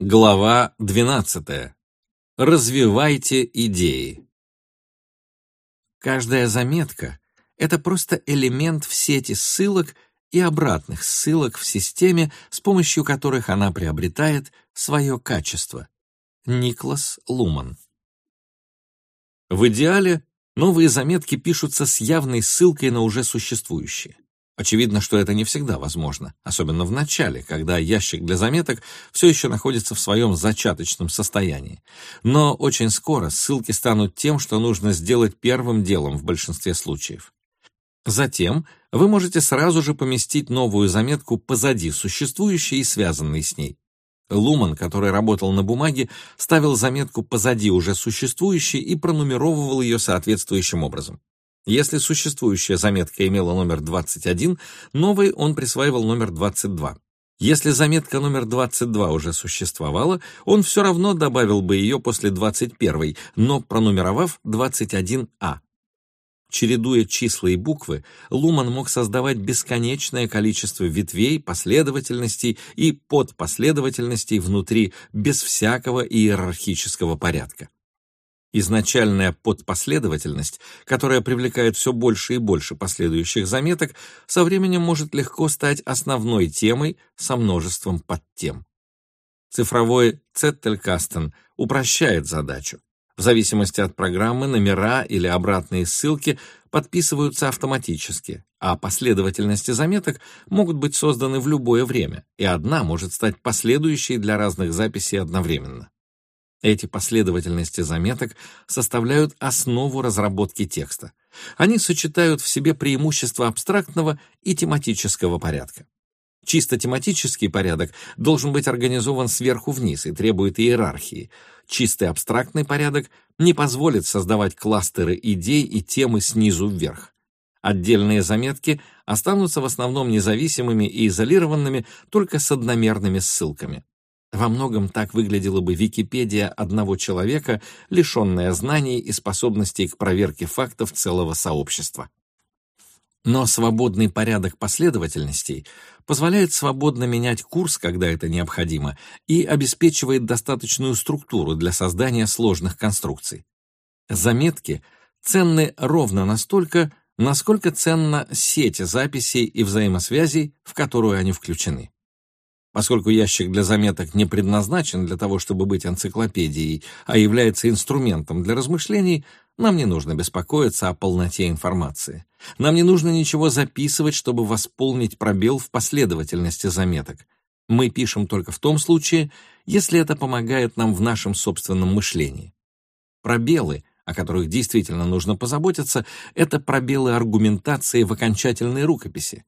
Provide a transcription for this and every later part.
Глава 12. Развивайте идеи. Каждая заметка — это просто элемент в сети ссылок и обратных ссылок в системе, с помощью которых она приобретает свое качество. Никлас Луман. В идеале новые заметки пишутся с явной ссылкой на уже существующие. Очевидно, что это не всегда возможно, особенно в начале, когда ящик для заметок все еще находится в своем зачаточном состоянии. Но очень скоро ссылки станут тем, что нужно сделать первым делом в большинстве случаев. Затем вы можете сразу же поместить новую заметку позади существующей и связанной с ней. Луман, который работал на бумаге, ставил заметку позади уже существующей и пронумеровывал ее соответствующим образом. Если существующая заметка имела номер 21, новой он присваивал номер 22. Если заметка номер 22 уже существовала, он все равно добавил бы ее после 21, но пронумеровав 21А. Чередуя числа и буквы, Луман мог создавать бесконечное количество ветвей, последовательностей и подпоследовательностей внутри без всякого иерархического порядка. Изначальная подпоследовательность, которая привлекает все больше и больше последующих заметок, со временем может легко стать основной темой со множеством подтем. Цифровой Цеттелькастен упрощает задачу. В зависимости от программы номера или обратные ссылки подписываются автоматически, а последовательности заметок могут быть созданы в любое время, и одна может стать последующей для разных записей одновременно. Эти последовательности заметок составляют основу разработки текста. Они сочетают в себе преимущества абстрактного и тематического порядка. Чисто тематический порядок должен быть организован сверху вниз и требует иерархии. Чистый абстрактный порядок не позволит создавать кластеры идей и темы снизу вверх. Отдельные заметки останутся в основном независимыми и изолированными только с одномерными ссылками. Во многом так выглядела бы Википедия одного человека, лишенная знаний и способностей к проверке фактов целого сообщества. Но свободный порядок последовательностей позволяет свободно менять курс, когда это необходимо, и обеспечивает достаточную структуру для создания сложных конструкций. Заметки ценны ровно настолько, насколько ценна сеть записей и взаимосвязей, в которую они включены. Поскольку ящик для заметок не предназначен для того, чтобы быть энциклопедией, а является инструментом для размышлений, нам не нужно беспокоиться о полноте информации. Нам не нужно ничего записывать, чтобы восполнить пробел в последовательности заметок. Мы пишем только в том случае, если это помогает нам в нашем собственном мышлении. Пробелы, о которых действительно нужно позаботиться, это пробелы аргументации в окончательной рукописи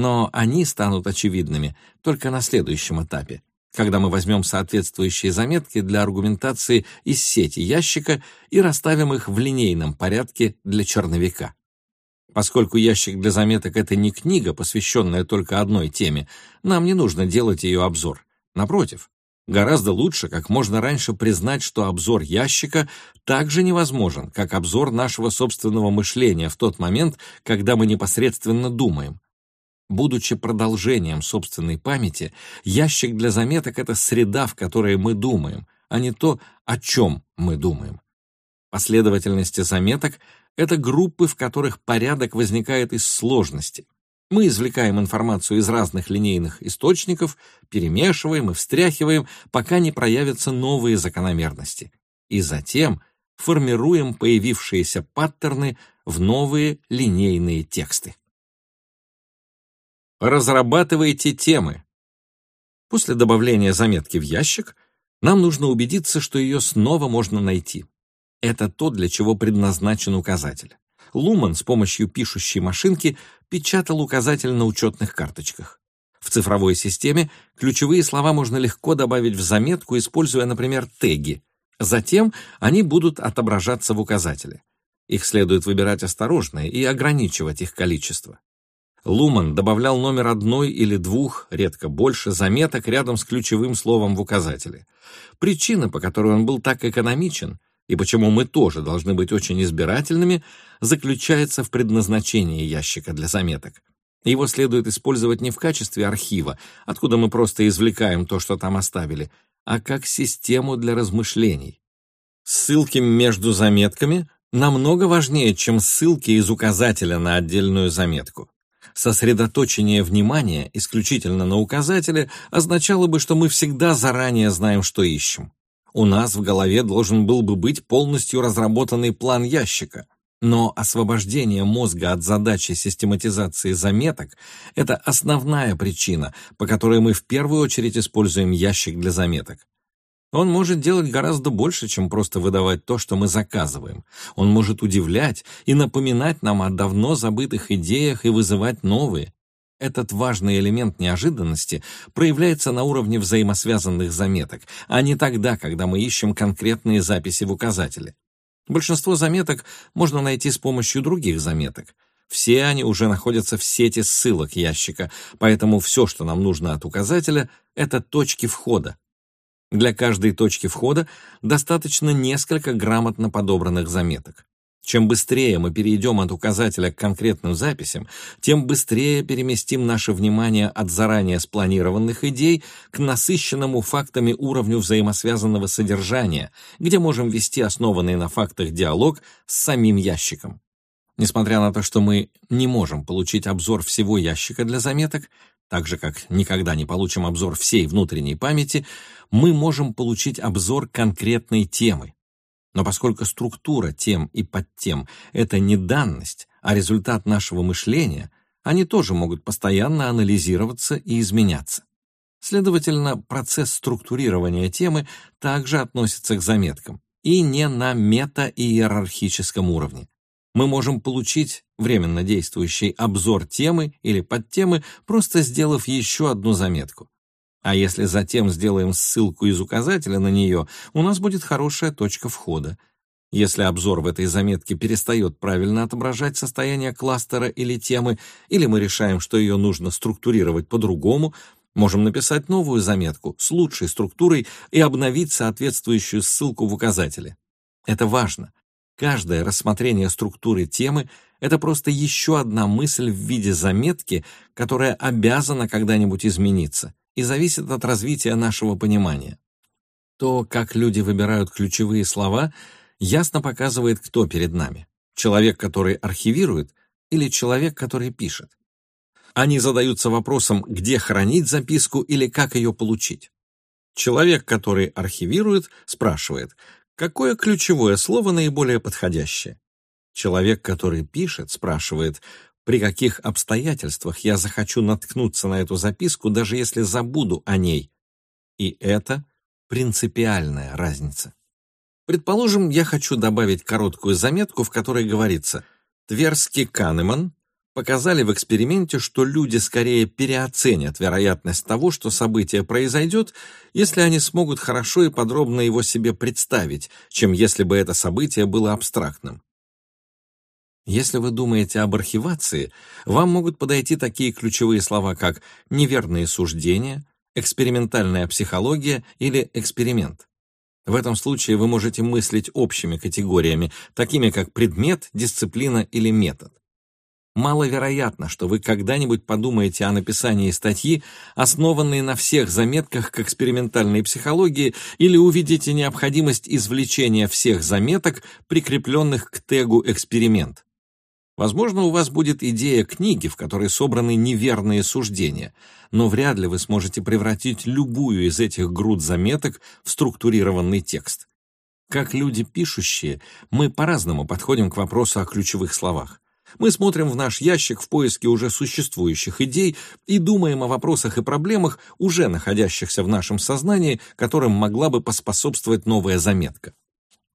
но они станут очевидными только на следующем этапе, когда мы возьмем соответствующие заметки для аргументации из сети ящика и расставим их в линейном порядке для черновика. Поскольку ящик для заметок — это не книга, посвященная только одной теме, нам не нужно делать ее обзор. Напротив, гораздо лучше как можно раньше признать, что обзор ящика также невозможен, как обзор нашего собственного мышления в тот момент, когда мы непосредственно думаем. Будучи продолжением собственной памяти, ящик для заметок — это среда, в которой мы думаем, а не то, о чем мы думаем. Последовательности заметок — это группы, в которых порядок возникает из сложности. Мы извлекаем информацию из разных линейных источников, перемешиваем и встряхиваем, пока не проявятся новые закономерности. И затем формируем появившиеся паттерны в новые линейные тексты. Разрабатывайте темы. После добавления заметки в ящик нам нужно убедиться, что ее снова можно найти. Это то, для чего предназначен указатель. Луман с помощью пишущей машинки печатал указатель на учетных карточках. В цифровой системе ключевые слова можно легко добавить в заметку, используя, например, теги. Затем они будут отображаться в указателе. Их следует выбирать осторожно и ограничивать их количество. Луман добавлял номер одной или двух, редко больше, заметок рядом с ключевым словом в указателе. Причина, по которой он был так экономичен, и почему мы тоже должны быть очень избирательными, заключается в предназначении ящика для заметок. Его следует использовать не в качестве архива, откуда мы просто извлекаем то, что там оставили, а как систему для размышлений. Ссылки между заметками намного важнее, чем ссылки из указателя на отдельную заметку. Сосредоточение внимания исключительно на указателе означало бы, что мы всегда заранее знаем, что ищем. У нас в голове должен был бы быть полностью разработанный план ящика. Но освобождение мозга от задачи систематизации заметок – это основная причина, по которой мы в первую очередь используем ящик для заметок. Он может делать гораздо больше, чем просто выдавать то, что мы заказываем. Он может удивлять и напоминать нам о давно забытых идеях и вызывать новые. Этот важный элемент неожиданности проявляется на уровне взаимосвязанных заметок, а не тогда, когда мы ищем конкретные записи в указателе. Большинство заметок можно найти с помощью других заметок. Все они уже находятся в сети ссылок ящика, поэтому все, что нам нужно от указателя, это точки входа. Для каждой точки входа достаточно несколько грамотно подобранных заметок. Чем быстрее мы перейдем от указателя к конкретным записям, тем быстрее переместим наше внимание от заранее спланированных идей к насыщенному фактами уровню взаимосвязанного содержания, где можем вести основанный на фактах диалог с самим ящиком. Несмотря на то, что мы не можем получить обзор всего ящика для заметок, так же как никогда не получим обзор всей внутренней памяти, мы можем получить обзор конкретной темы, но поскольку структура тем и подтем — это не данность, а результат нашего мышления, они тоже могут постоянно анализироваться и изменяться. Следовательно, процесс структурирования темы также относится к заметкам, и не на мета-иерархическом уровне. Мы можем получить временно действующий обзор темы или подтемы, просто сделав еще одну заметку. А если затем сделаем ссылку из указателя на нее, у нас будет хорошая точка входа. Если обзор в этой заметке перестает правильно отображать состояние кластера или темы, или мы решаем, что ее нужно структурировать по-другому, можем написать новую заметку с лучшей структурой и обновить соответствующую ссылку в указателе. Это важно. Каждое рассмотрение структуры темы — это просто еще одна мысль в виде заметки, которая обязана когда-нибудь измениться и зависит от развития нашего понимания. То, как люди выбирают ключевые слова, ясно показывает, кто перед нами. Человек, который архивирует, или человек, который пишет. Они задаются вопросом, где хранить записку или как ее получить. Человек, который архивирует, спрашивает, какое ключевое слово наиболее подходящее. Человек, который пишет, спрашивает, при каких обстоятельствах я захочу наткнуться на эту записку, даже если забуду о ней. И это принципиальная разница. Предположим, я хочу добавить короткую заметку, в которой говорится «Тверский Канеман показали в эксперименте, что люди скорее переоценят вероятность того, что событие произойдет, если они смогут хорошо и подробно его себе представить, чем если бы это событие было абстрактным. Если вы думаете об архивации, вам могут подойти такие ключевые слова, как «неверные суждения», «экспериментальная психология» или «эксперимент». В этом случае вы можете мыслить общими категориями, такими как предмет, дисциплина или метод. Маловероятно, что вы когда-нибудь подумаете о написании статьи, основанной на всех заметках к экспериментальной психологии, или увидите необходимость извлечения всех заметок, прикрепленных к тегу «эксперимент». Возможно, у вас будет идея книги, в которой собраны неверные суждения, но вряд ли вы сможете превратить любую из этих груд заметок в структурированный текст. Как люди пишущие, мы по-разному подходим к вопросу о ключевых словах. Мы смотрим в наш ящик в поиске уже существующих идей и думаем о вопросах и проблемах, уже находящихся в нашем сознании, которым могла бы поспособствовать новая заметка.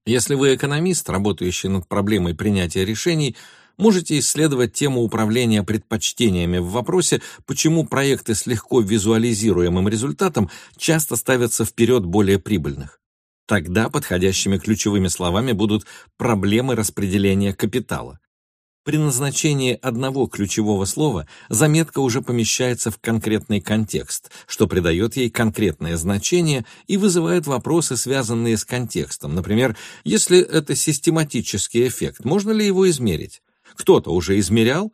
Если вы экономист, работающий над проблемой принятия решений, можете исследовать тему управления предпочтениями в вопросе, почему проекты с легко визуализируемым результатом часто ставятся вперед более прибыльных. Тогда подходящими ключевыми словами будут проблемы распределения капитала. При назначении одного ключевого слова заметка уже помещается в конкретный контекст, что придает ей конкретное значение и вызывает вопросы, связанные с контекстом. Например, если это систематический эффект, можно ли его измерить? Кто-то уже измерял,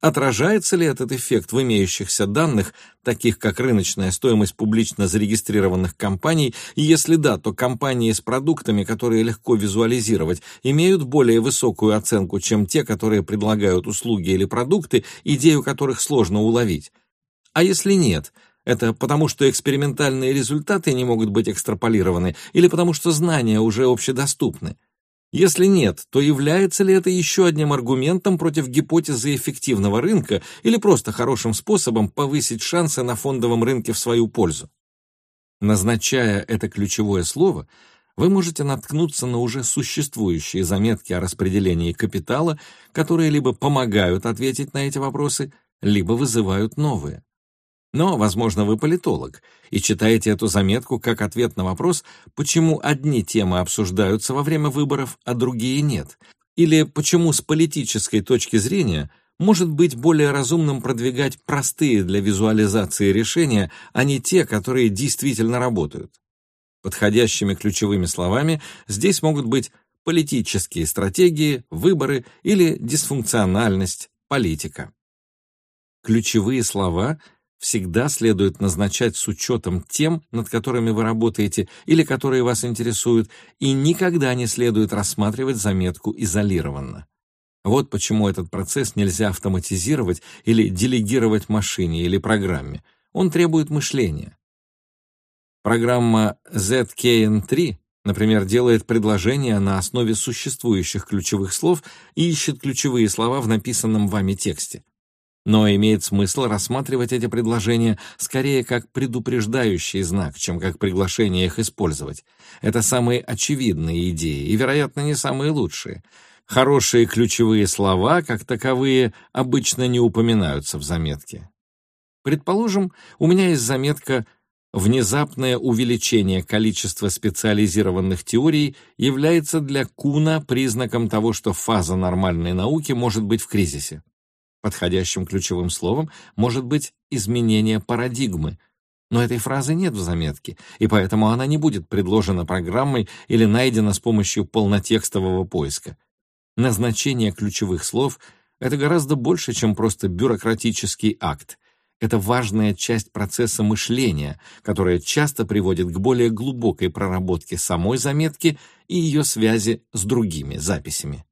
Отражается ли этот эффект в имеющихся данных, таких как рыночная стоимость публично зарегистрированных компаний, и если да, то компании с продуктами, которые легко визуализировать, имеют более высокую оценку, чем те, которые предлагают услуги или продукты, идею которых сложно уловить? А если нет, это потому что экспериментальные результаты не могут быть экстраполированы или потому что знания уже общедоступны? Если нет, то является ли это еще одним аргументом против гипотезы эффективного рынка или просто хорошим способом повысить шансы на фондовом рынке в свою пользу? Назначая это ключевое слово, вы можете наткнуться на уже существующие заметки о распределении капитала, которые либо помогают ответить на эти вопросы, либо вызывают новые. Но, возможно, вы политолог и читаете эту заметку как ответ на вопрос, почему одни темы обсуждаются во время выборов, а другие нет, или почему с политической точки зрения может быть более разумным продвигать простые для визуализации решения, а не те, которые действительно работают. Подходящими ключевыми словами здесь могут быть политические стратегии, выборы или дисфункциональность, политика. Ключевые слова — всегда следует назначать с учетом тем, над которыми вы работаете или которые вас интересуют, и никогда не следует рассматривать заметку изолированно. Вот почему этот процесс нельзя автоматизировать или делегировать машине или программе. Он требует мышления. Программа ZKN3, например, делает предложения на основе существующих ключевых слов и ищет ключевые слова в написанном вами тексте. Но имеет смысл рассматривать эти предложения скорее как предупреждающий знак, чем как приглашение их использовать. Это самые очевидные идеи и, вероятно, не самые лучшие. Хорошие ключевые слова, как таковые, обычно не упоминаются в заметке. Предположим, у меня есть заметка Внезапное увеличение количества специализированных теорий является для Куна признаком того, что фаза нормальной науки может быть в кризисе. Подходящим ключевым словом может быть изменение парадигмы, но этой фразы нет в заметке, и поэтому она не будет предложена программой или найдена с помощью полнотекстового поиска. Назначение ключевых слов — это гораздо больше, чем просто бюрократический акт. Это важная часть процесса мышления, которая часто приводит к более глубокой проработке самой заметки и ее связи с другими записями.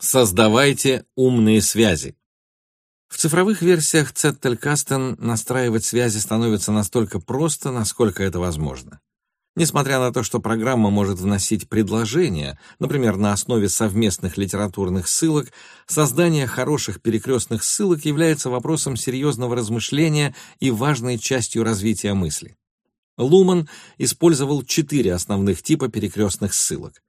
Создавайте умные связи. В цифровых версиях Zettelkasten настраивать связи становится настолько просто, насколько это возможно. Несмотря на то, что программа может вносить предложения, например, на основе совместных литературных ссылок, создание хороших перекрестных ссылок является вопросом серьезного размышления и важной частью развития мысли. Луман использовал четыре основных типа перекрестных ссылок.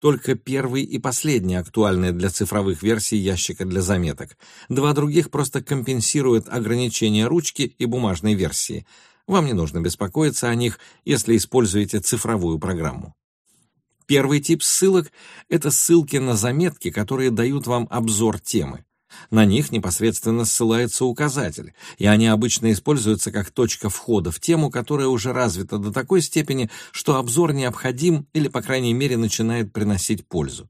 Только первый и последний актуальны для цифровых версий ящика для заметок. Два других просто компенсируют ограничения ручки и бумажной версии. Вам не нужно беспокоиться о них, если используете цифровую программу. Первый тип ссылок — это ссылки на заметки, которые дают вам обзор темы. На них непосредственно ссылается указатель, и они обычно используются как точка входа в тему, которая уже развита до такой степени, что обзор необходим или, по крайней мере, начинает приносить пользу.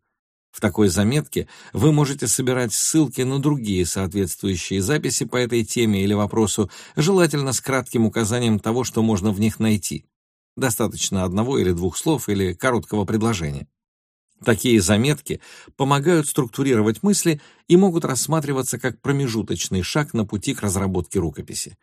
В такой заметке вы можете собирать ссылки на другие соответствующие записи по этой теме или вопросу, желательно с кратким указанием того, что можно в них найти. Достаточно одного или двух слов или короткого предложения. Такие заметки помогают структурировать мысли и могут рассматриваться как промежуточный шаг на пути к разработке рукописи.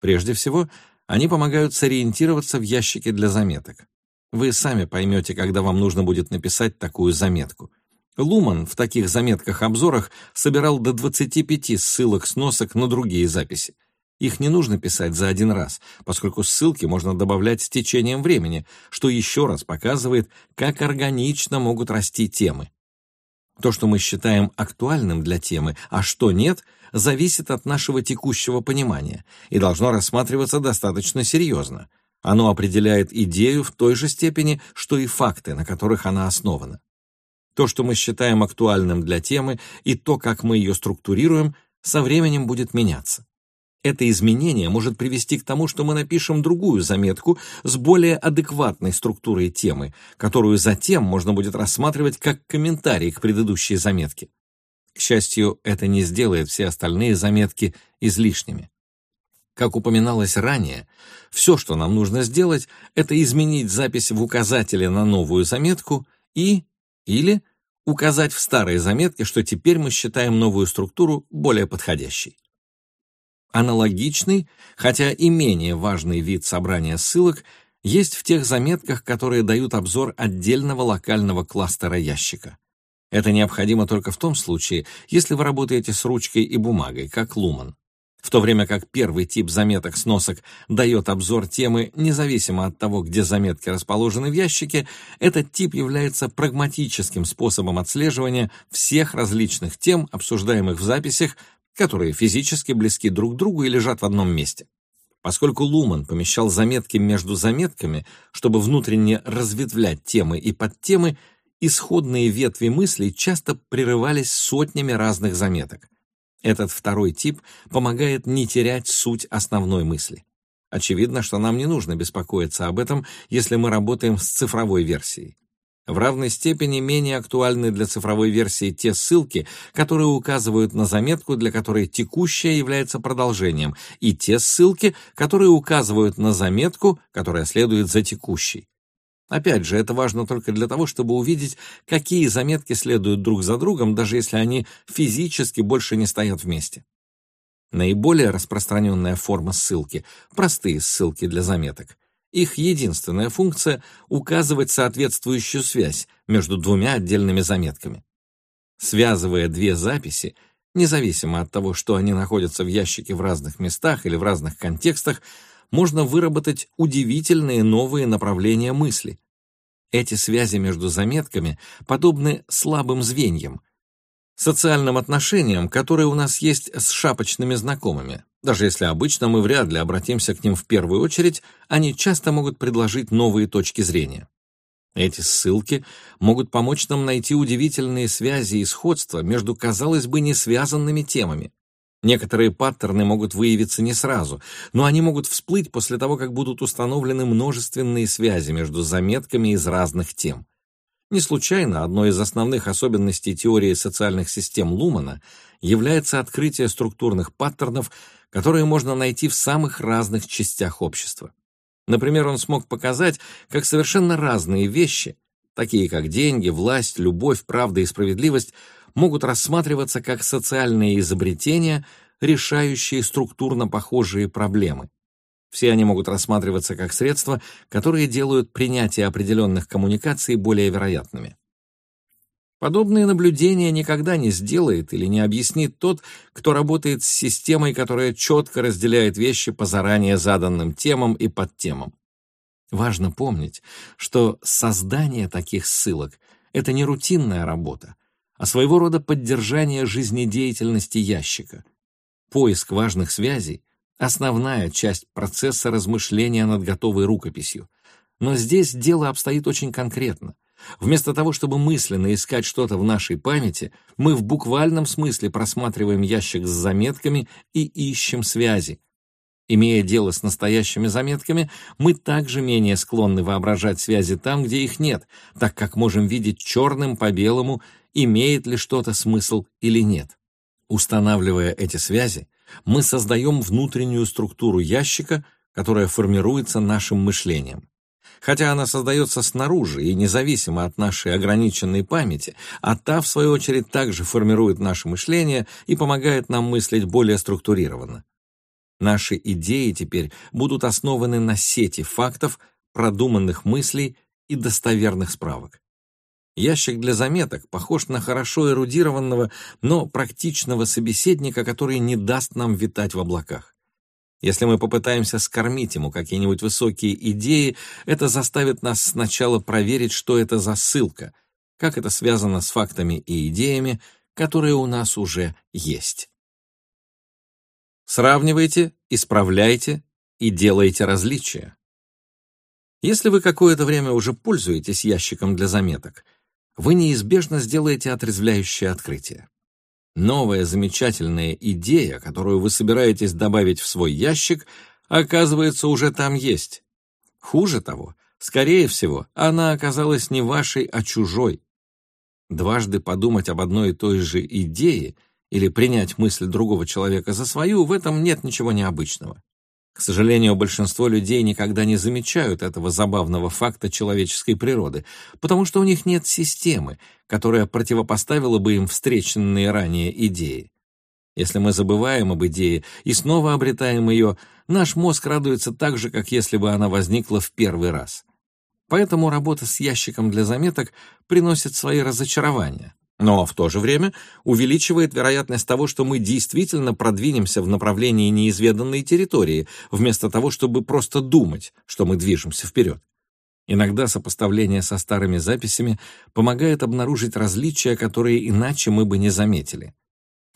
Прежде всего, они помогают сориентироваться в ящике для заметок. Вы сами поймете, когда вам нужно будет написать такую заметку. Луман в таких заметках-обзорах собирал до 25 ссылок-сносок на другие записи. Их не нужно писать за один раз, поскольку ссылки можно добавлять с течением времени, что еще раз показывает, как органично могут расти темы. То, что мы считаем актуальным для темы, а что нет, зависит от нашего текущего понимания и должно рассматриваться достаточно серьезно. Оно определяет идею в той же степени, что и факты, на которых она основана. То, что мы считаем актуальным для темы, и то, как мы ее структурируем, со временем будет меняться. Это изменение может привести к тому, что мы напишем другую заметку с более адекватной структурой темы, которую затем можно будет рассматривать как комментарий к предыдущей заметке. К счастью, это не сделает все остальные заметки излишними. Как упоминалось ранее, все, что нам нужно сделать, это изменить запись в указателе на новую заметку и или указать в старой заметке, что теперь мы считаем новую структуру более подходящей. Аналогичный, хотя и менее важный вид собрания ссылок есть в тех заметках, которые дают обзор отдельного локального кластера ящика. Это необходимо только в том случае, если вы работаете с ручкой и бумагой, как Луман. В то время как первый тип заметок-сносок дает обзор темы независимо от того, где заметки расположены в ящике, этот тип является прагматическим способом отслеживания всех различных тем, обсуждаемых в записях, которые физически близки друг к другу и лежат в одном месте. Поскольку Луман помещал заметки между заметками, чтобы внутренне разветвлять темы и подтемы, исходные ветви мыслей часто прерывались сотнями разных заметок. Этот второй тип помогает не терять суть основной мысли. Очевидно, что нам не нужно беспокоиться об этом, если мы работаем с цифровой версией. В равной степени менее актуальны для цифровой версии те ссылки, которые указывают на заметку, для которой текущая является продолжением, и те ссылки, которые указывают на заметку, которая следует за текущей. Опять же, это важно только для того, чтобы увидеть, какие заметки следуют друг за другом, даже если они физически больше не стоят вместе. Наиболее распространенная форма ссылки — простые ссылки для заметок. Их единственная функция — указывать соответствующую связь между двумя отдельными заметками. Связывая две записи, независимо от того, что они находятся в ящике в разных местах или в разных контекстах, можно выработать удивительные новые направления мысли. Эти связи между заметками подобны слабым звеньям, социальным отношениям, которые у нас есть с шапочными знакомыми. Даже если обычно мы вряд ли обратимся к ним в первую очередь, они часто могут предложить новые точки зрения. Эти ссылки могут помочь нам найти удивительные связи и сходства между, казалось бы, не связанными темами. Некоторые паттерны могут выявиться не сразу, но они могут всплыть после того, как будут установлены множественные связи между заметками из разных тем. Не случайно одной из основных особенностей теории социальных систем Лумана является открытие структурных паттернов, которые можно найти в самых разных частях общества. Например, он смог показать, как совершенно разные вещи, такие как деньги, власть, любовь, правда и справедливость, могут рассматриваться как социальные изобретения, решающие структурно похожие проблемы. Все они могут рассматриваться как средства, которые делают принятие определенных коммуникаций более вероятными. Подобные наблюдения никогда не сделает или не объяснит тот, кто работает с системой, которая четко разделяет вещи по заранее заданным темам и подтемам. Важно помнить, что создание таких ссылок — это не рутинная работа, а своего рода поддержание жизнедеятельности ящика. Поиск важных связей — основная часть процесса размышления над готовой рукописью. Но здесь дело обстоит очень конкретно. Вместо того, чтобы мысленно искать что-то в нашей памяти, мы в буквальном смысле просматриваем ящик с заметками и ищем связи. Имея дело с настоящими заметками, мы также менее склонны воображать связи там, где их нет, так как можем видеть черным по белому имеет ли что-то смысл или нет. Устанавливая эти связи, мы создаем внутреннюю структуру ящика, которая формируется нашим мышлением. Хотя она создается снаружи и независимо от нашей ограниченной памяти, а та, в свою очередь, также формирует наше мышление и помогает нам мыслить более структурированно. Наши идеи теперь будут основаны на сети фактов, продуманных мыслей и достоверных справок. Ящик для заметок похож на хорошо эрудированного, но практичного собеседника, который не даст нам витать в облаках. Если мы попытаемся скормить ему какие-нибудь высокие идеи, это заставит нас сначала проверить, что это за ссылка, как это связано с фактами и идеями, которые у нас уже есть. Сравнивайте, исправляйте и делайте различия. Если вы какое-то время уже пользуетесь ящиком для заметок — вы неизбежно сделаете отрезвляющее открытие. Новая замечательная идея, которую вы собираетесь добавить в свой ящик, оказывается, уже там есть. Хуже того, скорее всего, она оказалась не вашей, а чужой. Дважды подумать об одной и той же идее или принять мысль другого человека за свою, в этом нет ничего необычного. К сожалению, большинство людей никогда не замечают этого забавного факта человеческой природы, потому что у них нет системы, которая противопоставила бы им встреченные ранее идеи. Если мы забываем об идее и снова обретаем ее, наш мозг радуется так же, как если бы она возникла в первый раз. Поэтому работа с ящиком для заметок приносит свои разочарования но в то же время увеличивает вероятность того, что мы действительно продвинемся в направлении неизведанной территории, вместо того, чтобы просто думать, что мы движемся вперед. Иногда сопоставление со старыми записями помогает обнаружить различия, которые иначе мы бы не заметили.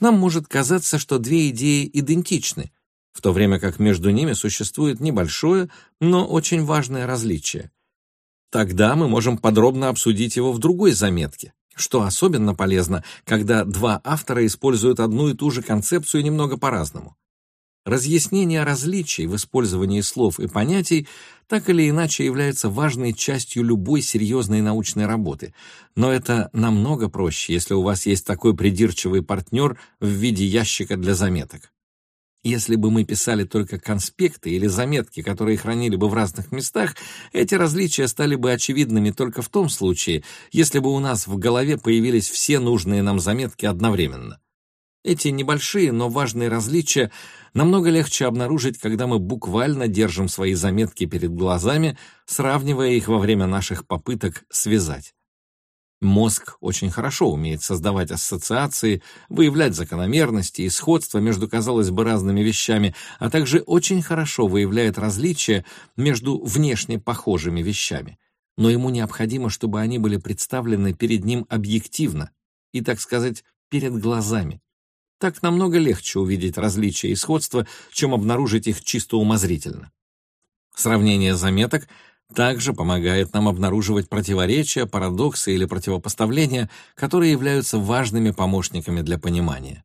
Нам может казаться, что две идеи идентичны, в то время как между ними существует небольшое, но очень важное различие. Тогда мы можем подробно обсудить его в другой заметке, что особенно полезно, когда два автора используют одну и ту же концепцию немного по-разному. Разъяснение различий в использовании слов и понятий так или иначе является важной частью любой серьезной научной работы, но это намного проще, если у вас есть такой придирчивый партнер в виде ящика для заметок. Если бы мы писали только конспекты или заметки, которые хранили бы в разных местах, эти различия стали бы очевидными только в том случае, если бы у нас в голове появились все нужные нам заметки одновременно. Эти небольшие, но важные различия намного легче обнаружить, когда мы буквально держим свои заметки перед глазами, сравнивая их во время наших попыток связать. Мозг очень хорошо умеет создавать ассоциации, выявлять закономерности и сходства между, казалось бы, разными вещами, а также очень хорошо выявляет различия между внешне похожими вещами. Но ему необходимо, чтобы они были представлены перед ним объективно и, так сказать, перед глазами. Так намного легче увидеть различия и сходства, чем обнаружить их чисто умозрительно. Сравнение заметок — также помогает нам обнаруживать противоречия, парадоксы или противопоставления, которые являются важными помощниками для понимания.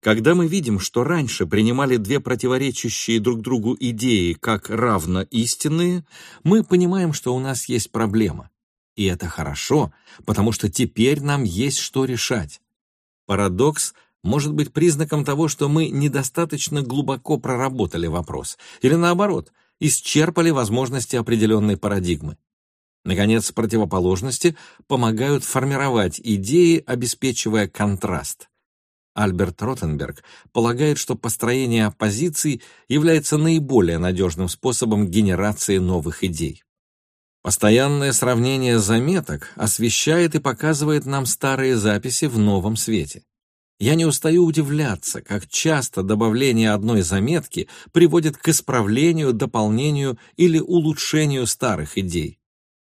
Когда мы видим, что раньше принимали две противоречащие друг другу идеи как равно истинные, мы понимаем, что у нас есть проблема. И это хорошо, потому что теперь нам есть что решать. Парадокс может быть признаком того, что мы недостаточно глубоко проработали вопрос, или наоборот – исчерпали возможности определенной парадигмы. Наконец, противоположности помогают формировать идеи, обеспечивая контраст. Альберт Ротенберг полагает, что построение оппозиций является наиболее надежным способом генерации новых идей. Постоянное сравнение заметок освещает и показывает нам старые записи в новом свете. Я не устаю удивляться, как часто добавление одной заметки приводит к исправлению, дополнению или улучшению старых идей.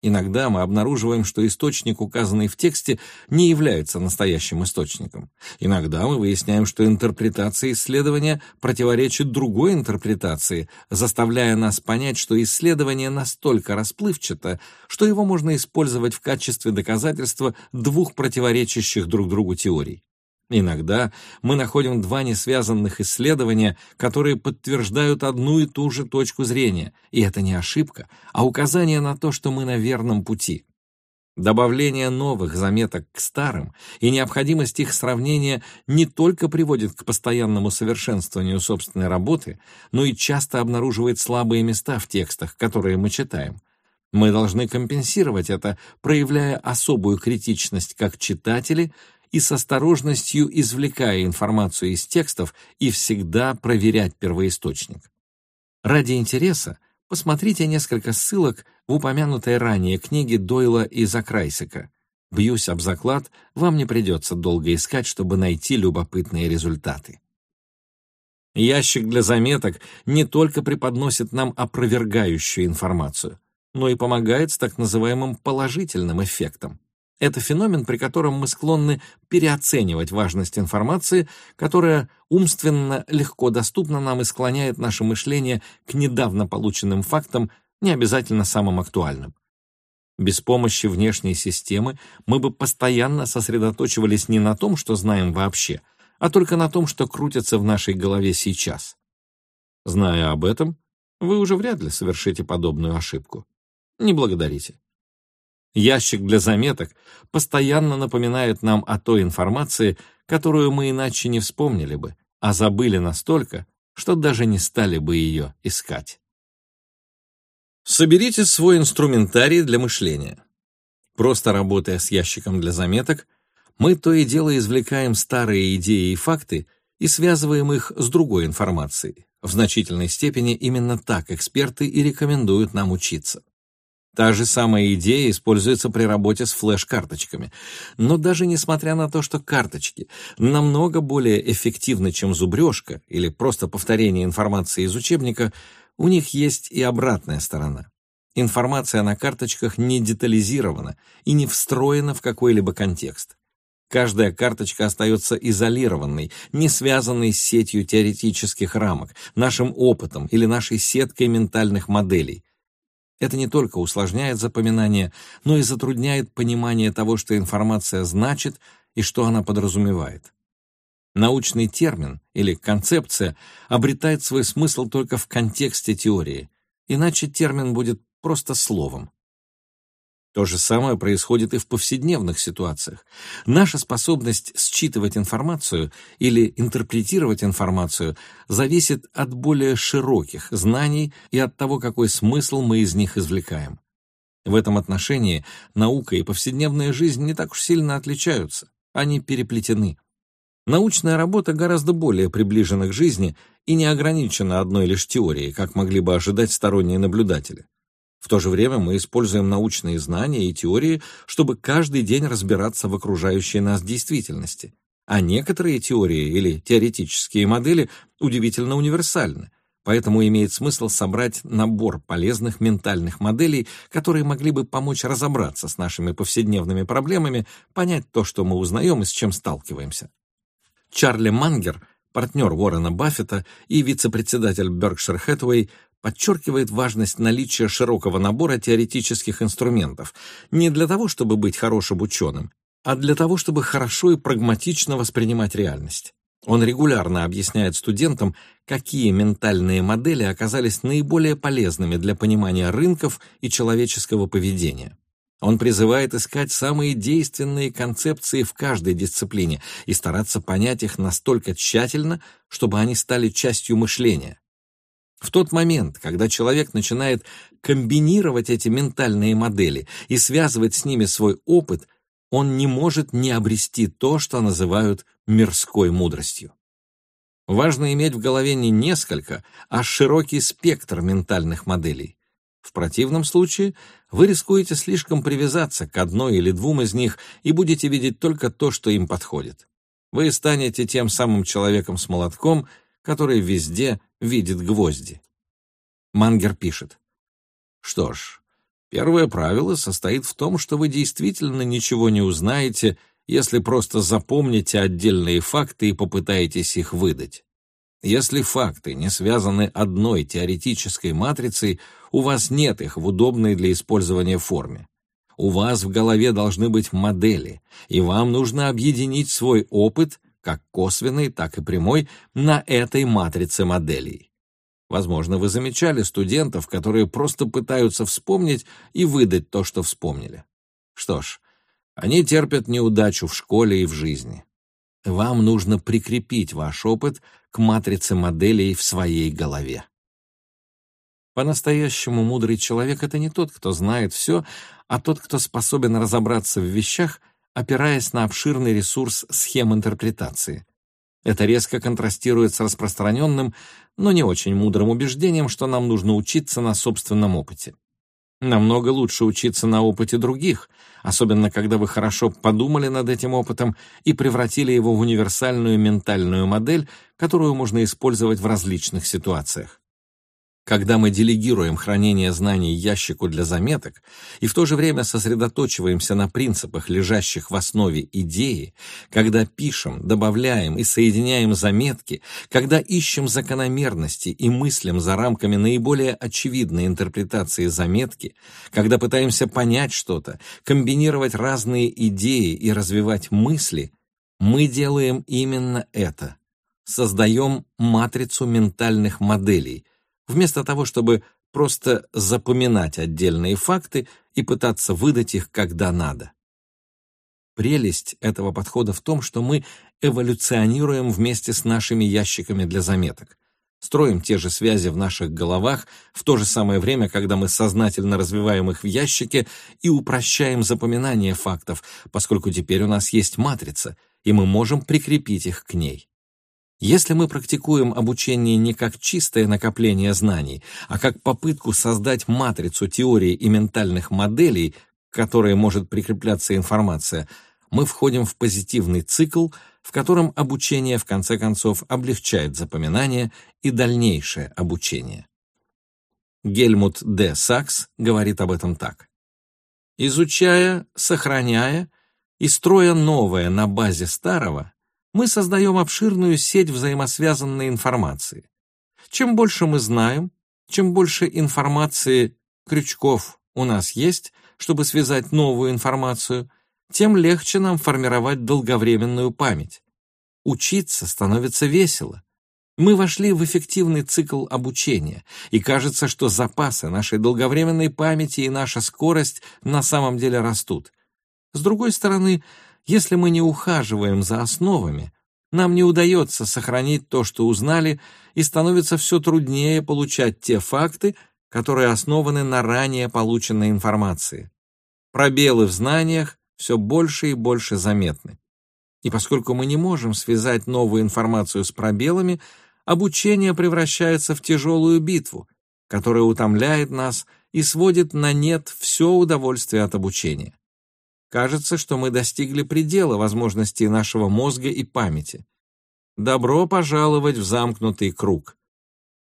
Иногда мы обнаруживаем, что источник, указанный в тексте, не является настоящим источником. Иногда мы выясняем, что интерпретация исследования противоречит другой интерпретации, заставляя нас понять, что исследование настолько расплывчато, что его можно использовать в качестве доказательства двух противоречащих друг другу теорий. Иногда мы находим два несвязанных исследования, которые подтверждают одну и ту же точку зрения, и это не ошибка, а указание на то, что мы на верном пути. Добавление новых заметок к старым и необходимость их сравнения не только приводит к постоянному совершенствованию собственной работы, но и часто обнаруживает слабые места в текстах, которые мы читаем. Мы должны компенсировать это, проявляя особую критичность как читатели – и с осторожностью извлекая информацию из текстов и всегда проверять первоисточник. Ради интереса посмотрите несколько ссылок в упомянутой ранее книге Дойла и Закрайсика. Бьюсь об заклад, вам не придется долго искать, чтобы найти любопытные результаты. Ящик для заметок не только преподносит нам опровергающую информацию, но и помогает с так называемым положительным эффектом. Это феномен, при котором мы склонны переоценивать важность информации, которая умственно легко доступна нам и склоняет наше мышление к недавно полученным фактам, не обязательно самым актуальным. Без помощи внешней системы мы бы постоянно сосредоточивались не на том, что знаем вообще, а только на том, что крутится в нашей голове сейчас. Зная об этом, вы уже вряд ли совершите подобную ошибку. Не благодарите. Ящик для заметок постоянно напоминает нам о той информации, которую мы иначе не вспомнили бы, а забыли настолько, что даже не стали бы ее искать. Соберите свой инструментарий для мышления. Просто работая с ящиком для заметок, мы то и дело извлекаем старые идеи и факты и связываем их с другой информацией. В значительной степени именно так эксперты и рекомендуют нам учиться. Та же самая идея используется при работе с флеш-карточками. Но даже несмотря на то, что карточки намного более эффективны, чем зубрежка или просто повторение информации из учебника, у них есть и обратная сторона. Информация на карточках не детализирована и не встроена в какой-либо контекст. Каждая карточка остается изолированной, не связанной с сетью теоретических рамок, нашим опытом или нашей сеткой ментальных моделей. Это не только усложняет запоминание, но и затрудняет понимание того, что информация значит и что она подразумевает. Научный термин или концепция обретает свой смысл только в контексте теории, иначе термин будет просто словом. То же самое происходит и в повседневных ситуациях. Наша способность считывать информацию или интерпретировать информацию зависит от более широких знаний и от того, какой смысл мы из них извлекаем. В этом отношении наука и повседневная жизнь не так уж сильно отличаются, они переплетены. Научная работа гораздо более приближена к жизни и не ограничена одной лишь теорией, как могли бы ожидать сторонние наблюдатели. В то же время мы используем научные знания и теории, чтобы каждый день разбираться в окружающей нас действительности. А некоторые теории или теоретические модели удивительно универсальны, поэтому имеет смысл собрать набор полезных ментальных моделей, которые могли бы помочь разобраться с нашими повседневными проблемами, понять то, что мы узнаем и с чем сталкиваемся. Чарли Мангер, партнер Уоррена Баффета и вице-председатель Berkshire Hathaway, подчеркивает важность наличия широкого набора теоретических инструментов не для того, чтобы быть хорошим ученым, а для того, чтобы хорошо и прагматично воспринимать реальность. Он регулярно объясняет студентам, какие ментальные модели оказались наиболее полезными для понимания рынков и человеческого поведения. Он призывает искать самые действенные концепции в каждой дисциплине и стараться понять их настолько тщательно, чтобы они стали частью мышления. В тот момент, когда человек начинает комбинировать эти ментальные модели и связывать с ними свой опыт, он не может не обрести то, что называют мирской мудростью. Важно иметь в голове не несколько, а широкий спектр ментальных моделей. В противном случае вы рискуете слишком привязаться к одной или двум из них и будете видеть только то, что им подходит. Вы станете тем самым человеком с молотком, который везде видит гвозди. Мангер пишет. Что ж, первое правило состоит в том, что вы действительно ничего не узнаете, если просто запомните отдельные факты и попытаетесь их выдать. Если факты не связаны одной теоретической матрицей, у вас нет их в удобной для использования форме. У вас в голове должны быть модели, и вам нужно объединить свой опыт, как косвенный, так и прямой, на этой матрице моделей. Возможно, вы замечали студентов, которые просто пытаются вспомнить и выдать то, что вспомнили. Что ж, они терпят неудачу в школе и в жизни. Вам нужно прикрепить ваш опыт к матрице моделей в своей голове. По-настоящему мудрый человек — это не тот, кто знает все, а тот, кто способен разобраться в вещах, опираясь на обширный ресурс схем интерпретации. Это резко контрастирует с распространенным, но не очень мудрым убеждением, что нам нужно учиться на собственном опыте. Намного лучше учиться на опыте других, особенно когда вы хорошо подумали над этим опытом и превратили его в универсальную ментальную модель, которую можно использовать в различных ситуациях. Когда мы делегируем хранение знаний ящику для заметок и в то же время сосредоточиваемся на принципах, лежащих в основе идеи, когда пишем, добавляем и соединяем заметки, когда ищем закономерности и мыслим за рамками наиболее очевидной интерпретации заметки, когда пытаемся понять что-то, комбинировать разные идеи и развивать мысли, мы делаем именно это. Создаем матрицу ментальных моделей, вместо того, чтобы просто запоминать отдельные факты и пытаться выдать их, когда надо. Прелесть этого подхода в том, что мы эволюционируем вместе с нашими ящиками для заметок. Строим те же связи в наших головах в то же самое время, когда мы сознательно развиваем их в ящике и упрощаем запоминание фактов, поскольку теперь у нас есть матрица, и мы можем прикрепить их к ней. Если мы практикуем обучение не как чистое накопление знаний, а как попытку создать матрицу теории и ментальных моделей, к которой может прикрепляться информация, мы входим в позитивный цикл – в котором обучение в конце концов облегчает запоминание и дальнейшее обучение. Гельмут Д. Сакс говорит об этом так. Изучая, сохраняя и строя новое на базе старого, мы создаем обширную сеть взаимосвязанной информации. Чем больше мы знаем, чем больше информации, крючков у нас есть, чтобы связать новую информацию, тем легче нам формировать долговременную память. Учиться становится весело. Мы вошли в эффективный цикл обучения, и кажется, что запасы нашей долговременной памяти и наша скорость на самом деле растут. С другой стороны, если мы не ухаживаем за основами, нам не удается сохранить то, что узнали, и становится все труднее получать те факты, которые основаны на ранее полученной информации. Пробелы в знаниях все больше и больше заметны. И поскольку мы не можем связать новую информацию с пробелами, обучение превращается в тяжелую битву, которая утомляет нас и сводит на нет все удовольствие от обучения. Кажется, что мы достигли предела возможностей нашего мозга и памяти. Добро пожаловать в замкнутый круг.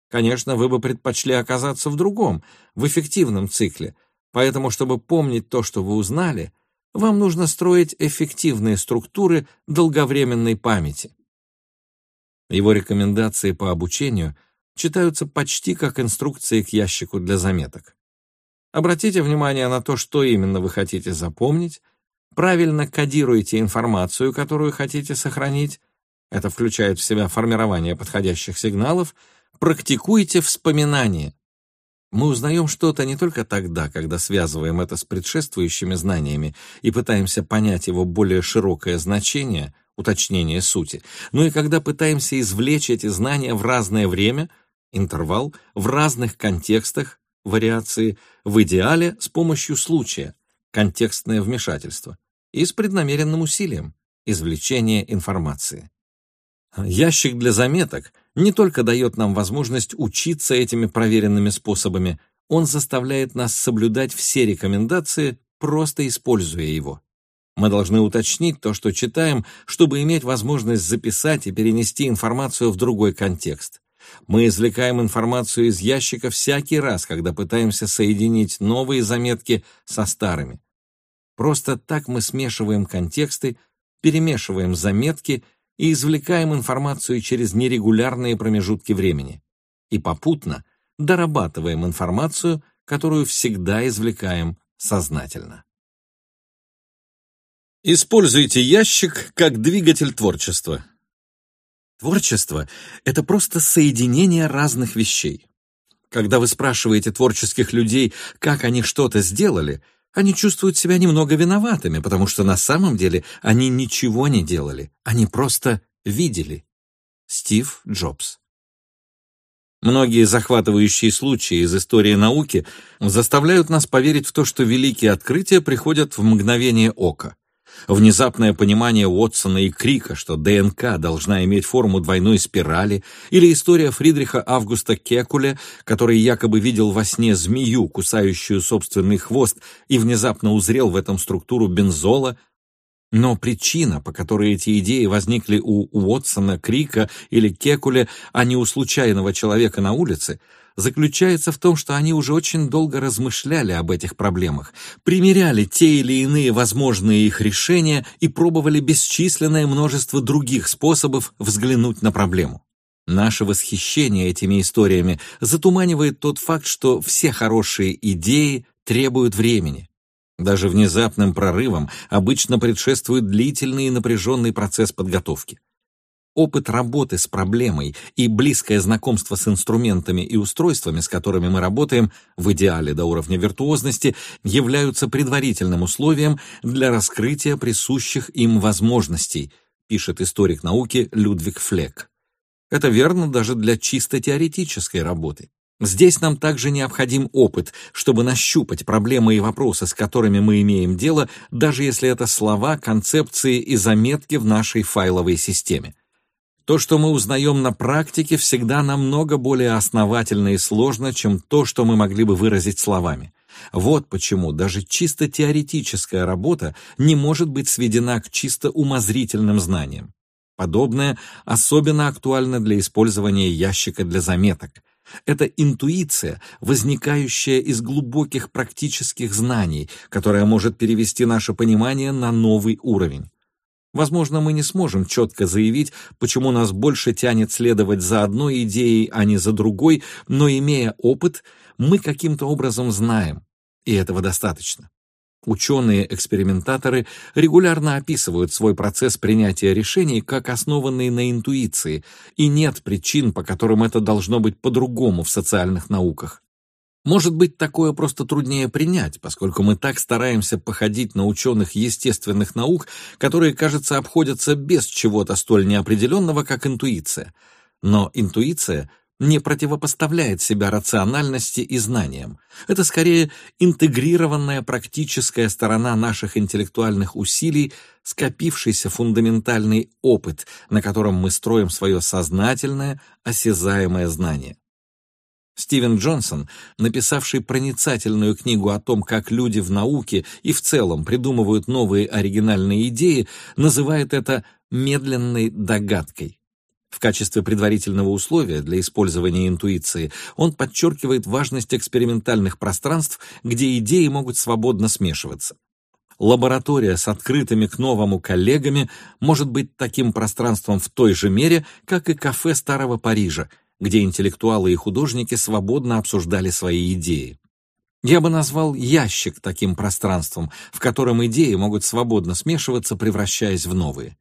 Конечно, вы бы предпочли оказаться в другом, в эффективном цикле, поэтому, чтобы помнить то, что вы узнали, вам нужно строить эффективные структуры долговременной памяти. Его рекомендации по обучению читаются почти как инструкции к ящику для заметок. Обратите внимание на то, что именно вы хотите запомнить, правильно кодируйте информацию, которую хотите сохранить, это включает в себя формирование подходящих сигналов, практикуйте вспоминание, мы узнаем что-то не только тогда, когда связываем это с предшествующими знаниями и пытаемся понять его более широкое значение, уточнение сути, но и когда пытаемся извлечь эти знания в разное время, интервал, в разных контекстах, вариации, в идеале с помощью случая, контекстное вмешательство, и с преднамеренным усилием, извлечение информации. Ящик для заметок не только дает нам возможность учиться этими проверенными способами, он заставляет нас соблюдать все рекомендации, просто используя его. Мы должны уточнить то, что читаем, чтобы иметь возможность записать и перенести информацию в другой контекст. Мы извлекаем информацию из ящика всякий раз, когда пытаемся соединить новые заметки со старыми. Просто так мы смешиваем контексты, перемешиваем заметки и извлекаем информацию через нерегулярные промежутки времени. И попутно дорабатываем информацию, которую всегда извлекаем сознательно. Используйте ящик как двигатель творчества. Творчество — это просто соединение разных вещей. Когда вы спрашиваете творческих людей, как они что-то сделали — они чувствуют себя немного виноватыми, потому что на самом деле они ничего не делали, они просто видели. Стив Джобс Многие захватывающие случаи из истории науки заставляют нас поверить в то, что великие открытия приходят в мгновение ока. Внезапное понимание Уотсона и Крика, что ДНК должна иметь форму двойной спирали, или история Фридриха Августа Кекуля, который якобы видел во сне змею, кусающую собственный хвост, и внезапно узрел в этом структуру бензола, но причина, по которой эти идеи возникли у Уотсона, Крика или Кекуля, а не у случайного человека на улице, заключается в том, что они уже очень долго размышляли об этих проблемах, примеряли те или иные возможные их решения и пробовали бесчисленное множество других способов взглянуть на проблему. Наше восхищение этими историями затуманивает тот факт, что все хорошие идеи требуют времени. Даже внезапным прорывам обычно предшествует длительный и напряженный процесс подготовки. Опыт работы с проблемой и близкое знакомство с инструментами и устройствами, с которыми мы работаем, в идеале до уровня виртуозности, являются предварительным условием для раскрытия присущих им возможностей, пишет историк науки Людвиг Флек. Это верно даже для чисто теоретической работы. Здесь нам также необходим опыт, чтобы нащупать проблемы и вопросы, с которыми мы имеем дело, даже если это слова, концепции и заметки в нашей файловой системе. То, что мы узнаем на практике, всегда намного более основательно и сложно, чем то, что мы могли бы выразить словами. Вот почему даже чисто теоретическая работа не может быть сведена к чисто умозрительным знаниям. Подобное особенно актуально для использования ящика для заметок. Это интуиция, возникающая из глубоких практических знаний, которая может перевести наше понимание на новый уровень. Возможно, мы не сможем четко заявить, почему нас больше тянет следовать за одной идеей, а не за другой, но, имея опыт, мы каким-то образом знаем, и этого достаточно. Ученые-экспериментаторы регулярно описывают свой процесс принятия решений как основанный на интуиции, и нет причин, по которым это должно быть по-другому в социальных науках. Может быть, такое просто труднее принять, поскольку мы так стараемся походить на ученых естественных наук, которые, кажется, обходятся без чего-то столь неопределенного, как интуиция. Но интуиция не противопоставляет себя рациональности и знаниям. Это скорее интегрированная практическая сторона наших интеллектуальных усилий, скопившийся фундаментальный опыт, на котором мы строим свое сознательное, осязаемое знание. Стивен Джонсон, написавший проницательную книгу о том, как люди в науке и в целом придумывают новые оригинальные идеи, называет это «медленной догадкой». В качестве предварительного условия для использования интуиции он подчеркивает важность экспериментальных пространств, где идеи могут свободно смешиваться. Лаборатория с открытыми к новому коллегами может быть таким пространством в той же мере, как и кафе Старого Парижа, где интеллектуалы и художники свободно обсуждали свои идеи. Я бы назвал ящик таким пространством, в котором идеи могут свободно смешиваться, превращаясь в новые.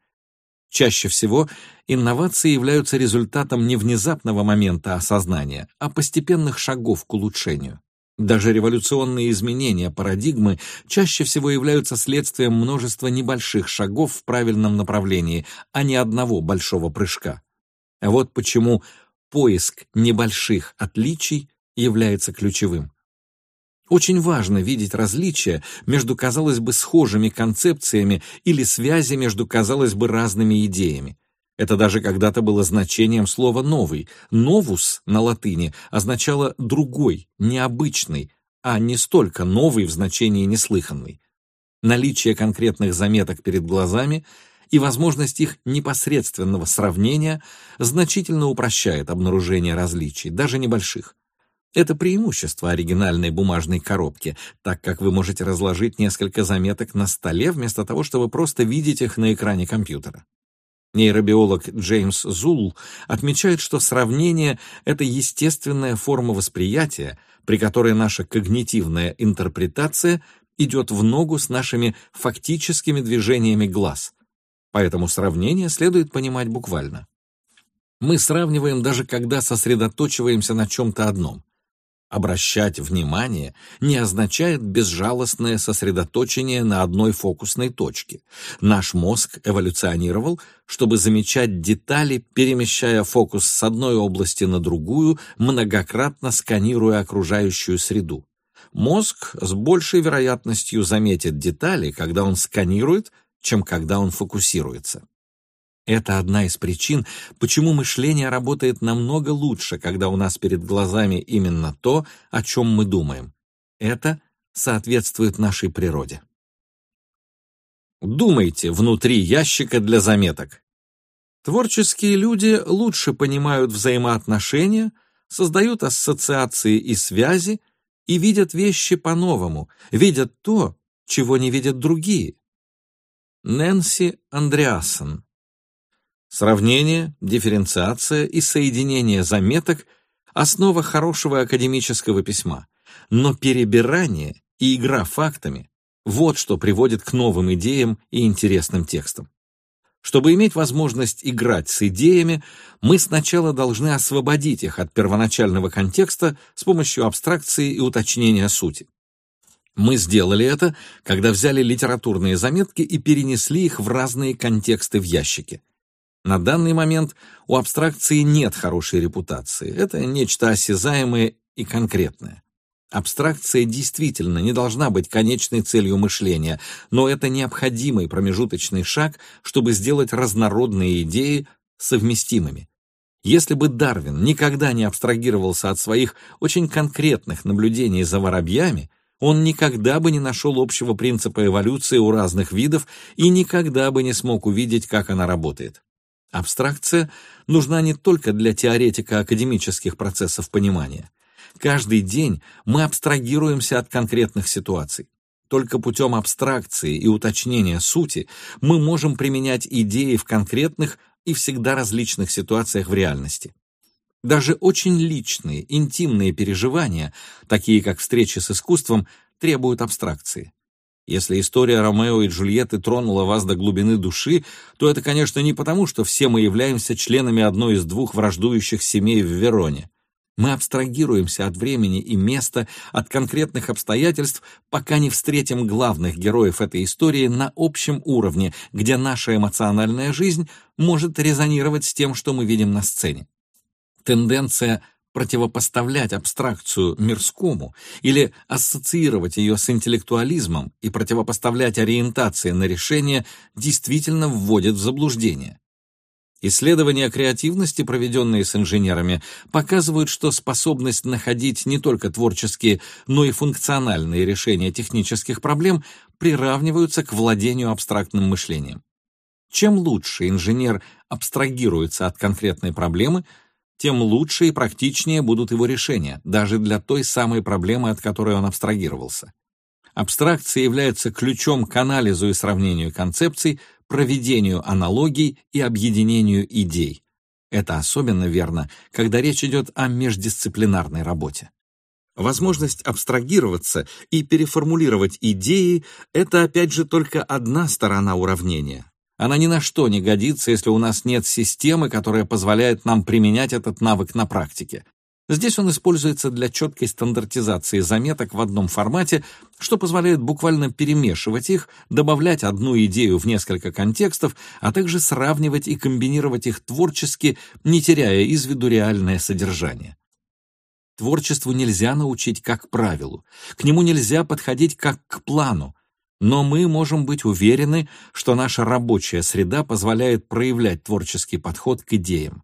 Чаще всего инновации являются результатом не внезапного момента осознания, а постепенных шагов к улучшению. Даже революционные изменения парадигмы чаще всего являются следствием множества небольших шагов в правильном направлении, а не одного большого прыжка. Вот почему поиск небольших отличий является ключевым. Очень важно видеть различия между, казалось бы, схожими концепциями или связи между, казалось бы, разными идеями. Это даже когда-то было значением слова «новый». «Новус» на латыни означало «другой», «необычный», а не столько «новый» в значении «неслыханный». Наличие конкретных заметок перед глазами и возможность их непосредственного сравнения значительно упрощает обнаружение различий, даже небольших. Это преимущество оригинальной бумажной коробки, так как вы можете разложить несколько заметок на столе вместо того, чтобы просто видеть их на экране компьютера. Нейробиолог Джеймс Зул отмечает, что сравнение — это естественная форма восприятия, при которой наша когнитивная интерпретация идет в ногу с нашими фактическими движениями глаз, поэтому сравнение следует понимать буквально. Мы сравниваем даже когда сосредоточиваемся на чем-то одном. Обращать внимание не означает безжалостное сосредоточение на одной фокусной точке. Наш мозг эволюционировал, чтобы замечать детали, перемещая фокус с одной области на другую, многократно сканируя окружающую среду. Мозг с большей вероятностью заметит детали, когда он сканирует, чем когда он фокусируется. Это одна из причин, почему мышление работает намного лучше, когда у нас перед глазами именно то, о чем мы думаем. Это соответствует нашей природе. Думайте внутри ящика для заметок. Творческие люди лучше понимают взаимоотношения, создают ассоциации и связи и видят вещи по-новому, видят то, чего не видят другие. Нэнси Андреасон. Сравнение, дифференциация и соединение заметок – основа хорошего академического письма, но перебирание и игра фактами – вот что приводит к новым идеям и интересным текстам. Чтобы иметь возможность играть с идеями, мы сначала должны освободить их от первоначального контекста с помощью абстракции и уточнения сути. Мы сделали это, когда взяли литературные заметки и перенесли их в разные контексты в ящике. На данный момент у абстракции нет хорошей репутации. Это нечто осязаемое и конкретное. Абстракция действительно не должна быть конечной целью мышления, но это необходимый промежуточный шаг, чтобы сделать разнородные идеи совместимыми. Если бы Дарвин никогда не абстрагировался от своих очень конкретных наблюдений за воробьями, он никогда бы не нашел общего принципа эволюции у разных видов и никогда бы не смог увидеть, как она работает. Абстракция нужна не только для теоретика академических процессов понимания. Каждый день мы абстрагируемся от конкретных ситуаций. Только путем абстракции и уточнения сути мы можем применять идеи в конкретных и всегда различных ситуациях в реальности. Даже очень личные, интимные переживания, такие как встречи с искусством, требуют абстракции. Если история Ромео и Джульетты тронула вас до глубины души, то это, конечно, не потому, что все мы являемся членами одной из двух враждующих семей в Вероне. Мы абстрагируемся от времени и места, от конкретных обстоятельств, пока не встретим главных героев этой истории на общем уровне, где наша эмоциональная жизнь может резонировать с тем, что мы видим на сцене. Тенденция противопоставлять абстракцию мирскому или ассоциировать ее с интеллектуализмом и противопоставлять ориентации на решение действительно вводит в заблуждение. Исследования креативности, проведенные с инженерами, показывают, что способность находить не только творческие, но и функциональные решения технических проблем приравниваются к владению абстрактным мышлением. Чем лучше инженер абстрагируется от конкретной проблемы, тем лучше и практичнее будут его решения, даже для той самой проблемы, от которой он абстрагировался. Абстракция является ключом к анализу и сравнению концепций, проведению аналогий и объединению идей. Это особенно верно, когда речь идет о междисциплинарной работе. Возможность абстрагироваться и переформулировать идеи – это, опять же, только одна сторона уравнения. Она ни на что не годится, если у нас нет системы, которая позволяет нам применять этот навык на практике. Здесь он используется для четкой стандартизации заметок в одном формате, что позволяет буквально перемешивать их, добавлять одну идею в несколько контекстов, а также сравнивать и комбинировать их творчески, не теряя из виду реальное содержание. Творчеству нельзя научить как правилу, к нему нельзя подходить как к плану, но мы можем быть уверены, что наша рабочая среда позволяет проявлять творческий подход к идеям.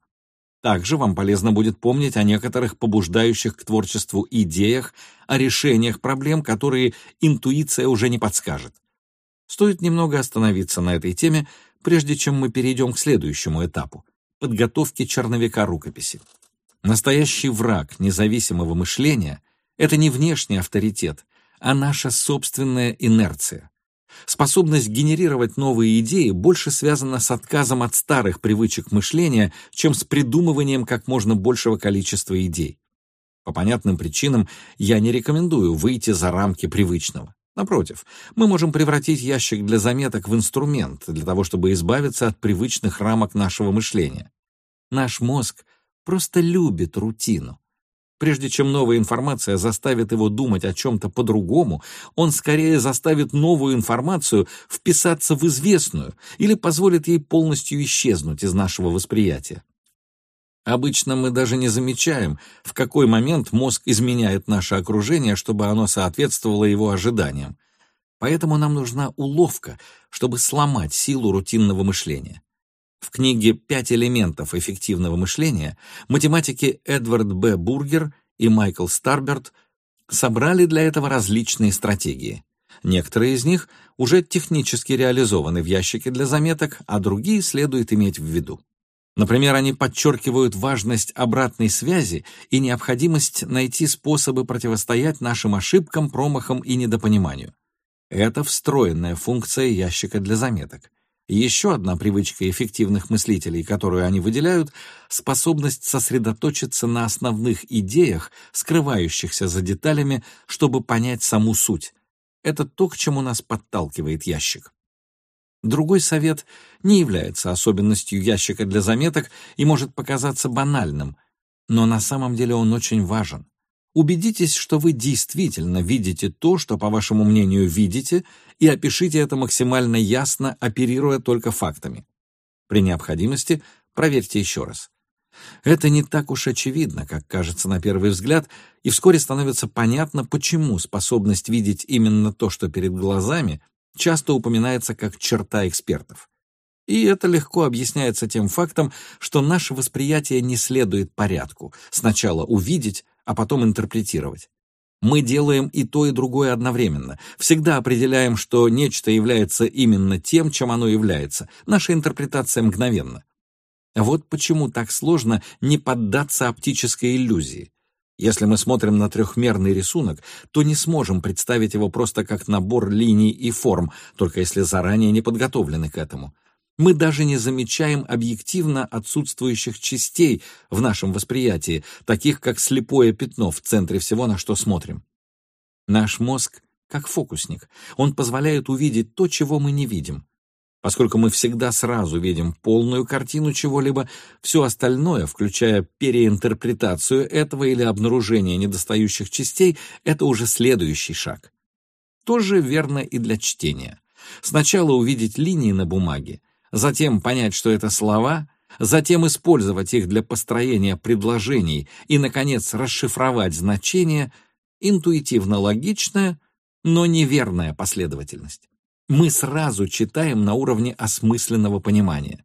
Также вам полезно будет помнить о некоторых побуждающих к творчеству идеях, о решениях проблем, которые интуиция уже не подскажет. Стоит немного остановиться на этой теме, прежде чем мы перейдем к следующему этапу — подготовке черновика рукописи. Настоящий враг независимого мышления — это не внешний авторитет, а наша собственная инерция. Способность генерировать новые идеи больше связана с отказом от старых привычек мышления, чем с придумыванием как можно большего количества идей. По понятным причинам я не рекомендую выйти за рамки привычного. Напротив, мы можем превратить ящик для заметок в инструмент для того, чтобы избавиться от привычных рамок нашего мышления. Наш мозг просто любит рутину. Прежде чем новая информация заставит его думать о чем-то по-другому, он скорее заставит новую информацию вписаться в известную или позволит ей полностью исчезнуть из нашего восприятия. Обычно мы даже не замечаем, в какой момент мозг изменяет наше окружение, чтобы оно соответствовало его ожиданиям. Поэтому нам нужна уловка, чтобы сломать силу рутинного мышления. В книге «Пять элементов эффективного мышления» математики Эдвард Б. Бургер и Майкл Старберт собрали для этого различные стратегии. Некоторые из них уже технически реализованы в ящике для заметок, а другие следует иметь в виду. Например, они подчеркивают важность обратной связи и необходимость найти способы противостоять нашим ошибкам, промахам и недопониманию. Это встроенная функция ящика для заметок. Еще одна привычка эффективных мыслителей, которую они выделяют, способность сосредоточиться на основных идеях, скрывающихся за деталями, чтобы понять саму суть. Это то, к чему нас подталкивает ящик. Другой совет не является особенностью ящика для заметок и может показаться банальным, но на самом деле он очень важен. Убедитесь, что вы действительно видите то, что, по вашему мнению, видите, и опишите это максимально ясно, оперируя только фактами. При необходимости проверьте еще раз. Это не так уж очевидно, как кажется на первый взгляд, и вскоре становится понятно, почему способность видеть именно то, что перед глазами, часто упоминается как черта экспертов. И это легко объясняется тем фактом, что наше восприятие не следует порядку. Сначала увидеть, а потом интерпретировать. Мы делаем и то, и другое одновременно. Всегда определяем, что нечто является именно тем, чем оно является. Наша интерпретация мгновенна. Вот почему так сложно не поддаться оптической иллюзии. Если мы смотрим на трехмерный рисунок, то не сможем представить его просто как набор линий и форм, только если заранее не подготовлены к этому. Мы даже не замечаем объективно отсутствующих частей в нашем восприятии, таких как слепое пятно в центре всего, на что смотрим. Наш мозг как фокусник. Он позволяет увидеть то, чего мы не видим. Поскольку мы всегда сразу видим полную картину чего-либо, все остальное, включая переинтерпретацию этого или обнаружение недостающих частей, это уже следующий шаг. То же верно и для чтения. Сначала увидеть линии на бумаге, затем понять, что это слова, затем использовать их для построения предложений и, наконец, расшифровать значение — интуитивно логичная, но неверная последовательность. Мы сразу читаем на уровне осмысленного понимания.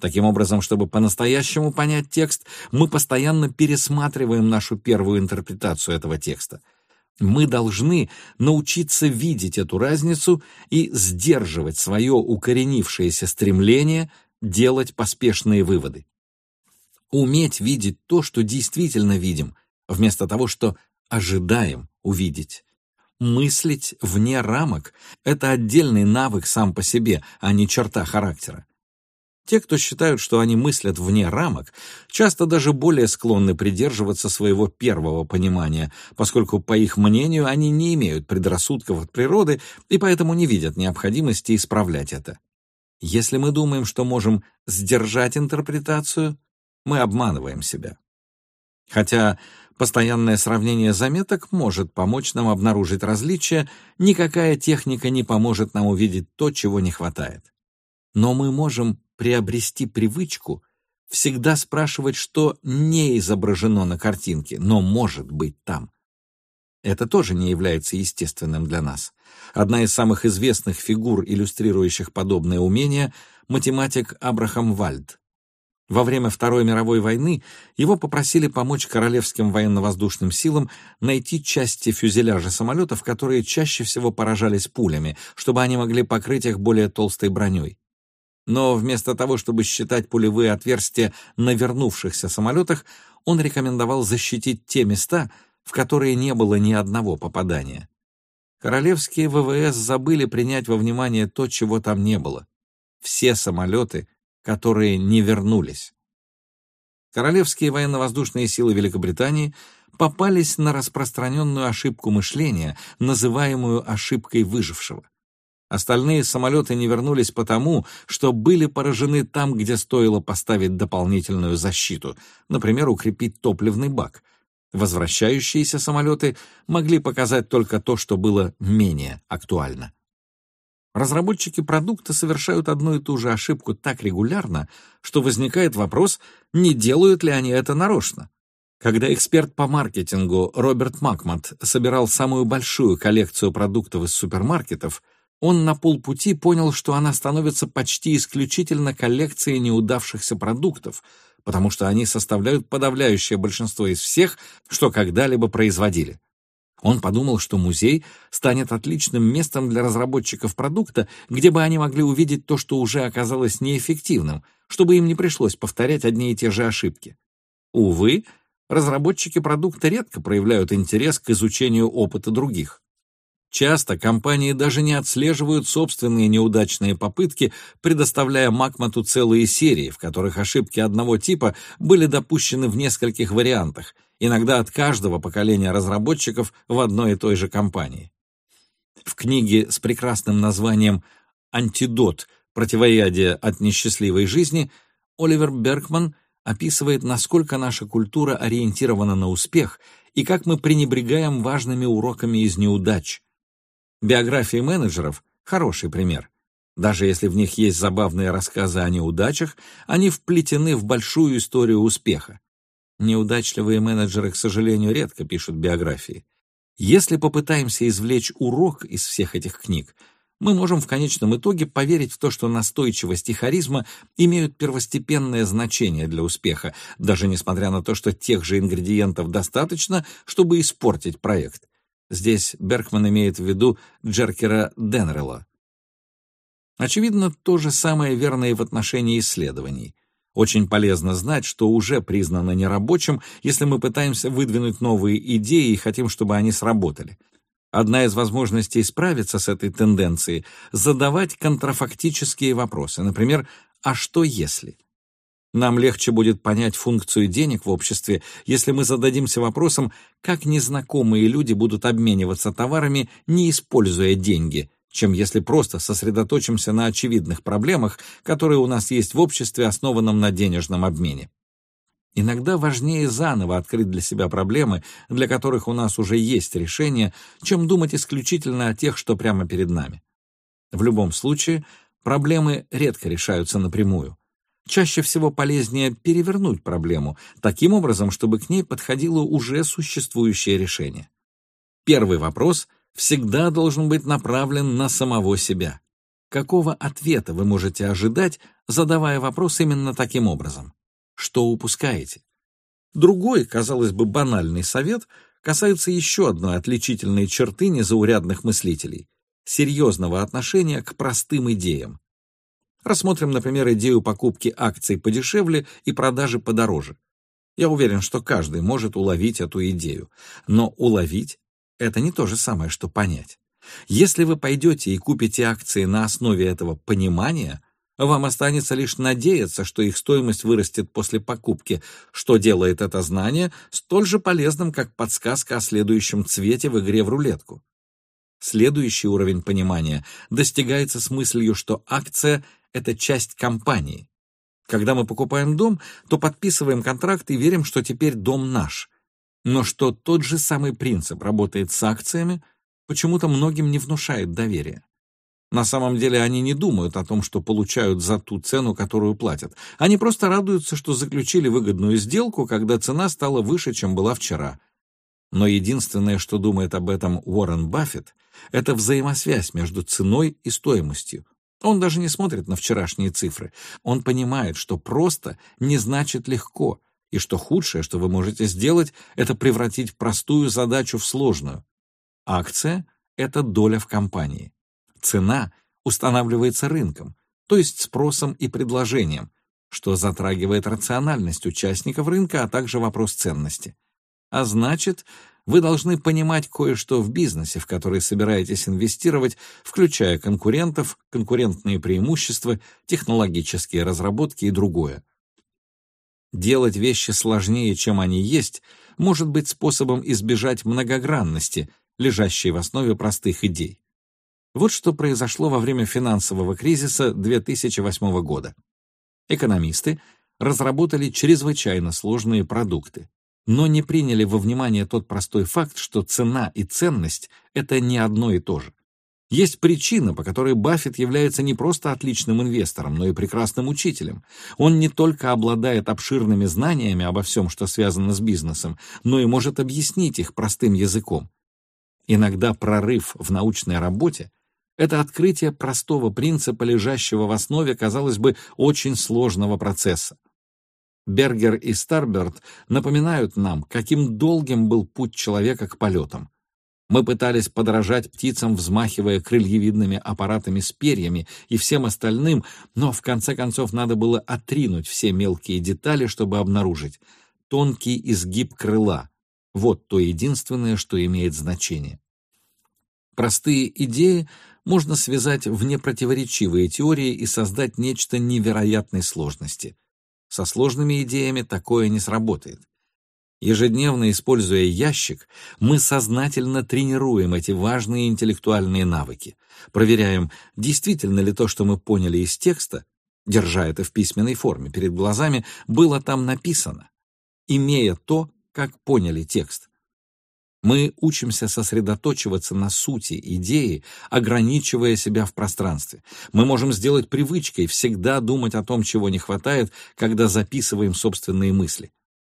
Таким образом, чтобы по-настоящему понять текст, мы постоянно пересматриваем нашу первую интерпретацию этого текста — мы должны научиться видеть эту разницу и сдерживать свое укоренившееся стремление делать поспешные выводы. Уметь видеть то, что действительно видим, вместо того, что ожидаем увидеть. Мыслить вне рамок — это отдельный навык сам по себе, а не черта характера. Те, кто считают, что они мыслят вне рамок, часто даже более склонны придерживаться своего первого понимания, поскольку, по их мнению, они не имеют предрассудков от природы и поэтому не видят необходимости исправлять это. Если мы думаем, что можем сдержать интерпретацию, мы обманываем себя. Хотя постоянное сравнение заметок может помочь нам обнаружить различия, никакая техника не поможет нам увидеть то, чего не хватает. Но мы можем приобрести привычку всегда спрашивать, что не изображено на картинке, но может быть там. Это тоже не является естественным для нас. Одна из самых известных фигур, иллюстрирующих подобное умение, математик Абрахам Вальд. Во время Второй мировой войны его попросили помочь королевским военно-воздушным силам найти части фюзеляжа самолетов, которые чаще всего поражались пулями, чтобы они могли покрыть их более толстой броней. Но вместо того, чтобы считать пулевые отверстия на вернувшихся самолетах, он рекомендовал защитить те места, в которые не было ни одного попадания. Королевские ВВС забыли принять во внимание то, чего там не было. Все самолеты, которые не вернулись. Королевские военно-воздушные силы Великобритании попались на распространенную ошибку мышления, называемую ошибкой выжившего. Остальные самолеты не вернулись потому, что были поражены там, где стоило поставить дополнительную защиту, например, укрепить топливный бак. Возвращающиеся самолеты могли показать только то, что было менее актуально. Разработчики продукта совершают одну и ту же ошибку так регулярно, что возникает вопрос, не делают ли они это нарочно. Когда эксперт по маркетингу Роберт Макмат собирал самую большую коллекцию продуктов из супермаркетов, он на полпути понял, что она становится почти исключительно коллекцией неудавшихся продуктов, потому что они составляют подавляющее большинство из всех, что когда-либо производили. Он подумал, что музей станет отличным местом для разработчиков продукта, где бы они могли увидеть то, что уже оказалось неэффективным, чтобы им не пришлось повторять одни и те же ошибки. Увы, разработчики продукта редко проявляют интерес к изучению опыта других. Часто компании даже не отслеживают собственные неудачные попытки, предоставляя Макмату целые серии, в которых ошибки одного типа были допущены в нескольких вариантах, иногда от каждого поколения разработчиков в одной и той же компании. В книге с прекрасным названием «Антидот. «Противоядие от несчастливой жизни» Оливер Бергман описывает, насколько наша культура ориентирована на успех и как мы пренебрегаем важными уроками из неудач. Биографии менеджеров – хороший пример. Даже если в них есть забавные рассказы о неудачах, они вплетены в большую историю успеха. Неудачливые менеджеры, к сожалению, редко пишут биографии. Если попытаемся извлечь урок из всех этих книг, мы можем в конечном итоге поверить в то, что настойчивость и харизма имеют первостепенное значение для успеха, даже несмотря на то, что тех же ингредиентов достаточно, чтобы испортить проект. Здесь Беркман имеет в виду Джеркера Денрелла. Очевидно, то же самое верно и в отношении исследований. Очень полезно знать, что уже признано нерабочим, если мы пытаемся выдвинуть новые идеи и хотим, чтобы они сработали. Одна из возможностей справиться с этой тенденцией — задавать контрафактические вопросы. Например, «А что если?». Нам легче будет понять функцию денег в обществе, если мы зададимся вопросом, как незнакомые люди будут обмениваться товарами, не используя деньги, чем если просто сосредоточимся на очевидных проблемах, которые у нас есть в обществе, основанном на денежном обмене. Иногда важнее заново открыть для себя проблемы, для которых у нас уже есть решение, чем думать исключительно о тех, что прямо перед нами. В любом случае, проблемы редко решаются напрямую. Чаще всего полезнее перевернуть проблему таким образом, чтобы к ней подходило уже существующее решение. Первый вопрос всегда должен быть направлен на самого себя. Какого ответа вы можете ожидать, задавая вопрос именно таким образом? что упускаете. Другой, казалось бы, банальный совет касается еще одной отличительной черты незаурядных мыслителей — серьезного отношения к простым идеям. Рассмотрим, например, идею покупки акций подешевле и продажи подороже. Я уверен, что каждый может уловить эту идею, но уловить — это не то же самое, что понять. Если вы пойдете и купите акции на основе этого понимания — вам останется лишь надеяться, что их стоимость вырастет после покупки, что делает это знание столь же полезным, как подсказка о следующем цвете в игре в рулетку. Следующий уровень понимания достигается с мыслью, что акция — это часть компании. Когда мы покупаем дом, то подписываем контракт и верим, что теперь дом наш. Но что тот же самый принцип работает с акциями, почему-то многим не внушает доверия. На самом деле они не думают о том, что получают за ту цену, которую платят. Они просто радуются, что заключили выгодную сделку, когда цена стала выше, чем была вчера. Но единственное, что думает об этом Уоррен Баффет, это взаимосвязь между ценой и стоимостью. Он даже не смотрит на вчерашние цифры. Он понимает, что просто не значит легко, и что худшее, что вы можете сделать, это превратить простую задачу в сложную. Акция — это доля в компании. Цена устанавливается рынком, то есть спросом и предложением, что затрагивает рациональность участников рынка, а также вопрос ценности. А значит, вы должны понимать кое-что в бизнесе, в который собираетесь инвестировать, включая конкурентов, конкурентные преимущества, технологические разработки и другое. Делать вещи сложнее, чем они есть, может быть способом избежать многогранности, лежащей в основе простых идей. Вот что произошло во время финансового кризиса 2008 года. Экономисты разработали чрезвычайно сложные продукты, но не приняли во внимание тот простой факт, что цена и ценность — это не одно и то же. Есть причина, по которой Баффет является не просто отличным инвестором, но и прекрасным учителем. Он не только обладает обширными знаниями обо всем, что связано с бизнесом, но и может объяснить их простым языком. Иногда прорыв в научной работе это открытие простого принципа, лежащего в основе, казалось бы, очень сложного процесса. Бергер и Старберт напоминают нам, каким долгим был путь человека к полетам. Мы пытались подражать птицам, взмахивая крыльевидными аппаратами с перьями и всем остальным, но в конце концов надо было отринуть все мелкие детали, чтобы обнаружить тонкий изгиб крыла. Вот то единственное, что имеет значение. Простые идеи можно связать в непротиворечивые теории и создать нечто невероятной сложности. Со сложными идеями такое не сработает. Ежедневно используя ящик, мы сознательно тренируем эти важные интеллектуальные навыки, проверяем, действительно ли то, что мы поняли из текста, держа это в письменной форме перед глазами, было там написано, имея то, как поняли текст. Мы учимся сосредоточиваться на сути идеи, ограничивая себя в пространстве. Мы можем сделать привычкой всегда думать о том, чего не хватает, когда записываем собственные мысли.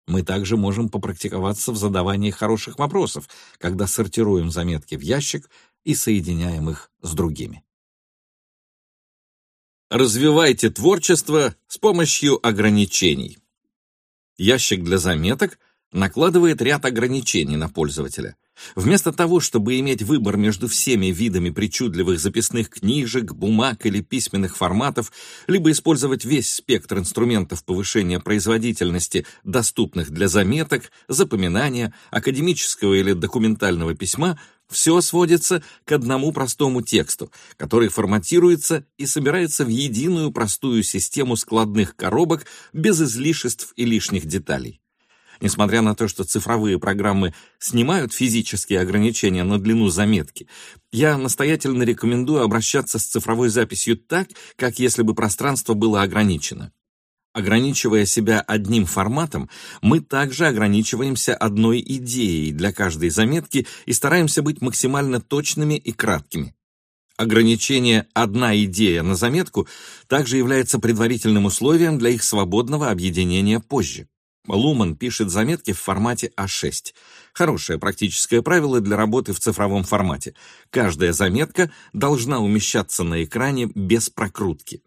Мы также можем попрактиковаться в задавании хороших вопросов, когда сортируем заметки в ящик и соединяем их с другими. Развивайте творчество с помощью ограничений. Ящик для заметок — накладывает ряд ограничений на пользователя. Вместо того, чтобы иметь выбор между всеми видами причудливых записных книжек, бумаг или письменных форматов, либо использовать весь спектр инструментов повышения производительности, доступных для заметок, запоминания, академического или документального письма, все сводится к одному простому тексту, который форматируется и собирается в единую простую систему складных коробок без излишеств и лишних деталей. Несмотря на то, что цифровые программы снимают физические ограничения на длину заметки, я настоятельно рекомендую обращаться с цифровой записью так, как если бы пространство было ограничено. Ограничивая себя одним форматом, мы также ограничиваемся одной идеей для каждой заметки и стараемся быть максимально точными и краткими. Ограничение «одна идея» на заметку также является предварительным условием для их свободного объединения позже. Луман пишет заметки в формате А6. Хорошее практическое правило для работы в цифровом формате. Каждая заметка должна умещаться на экране без прокрутки.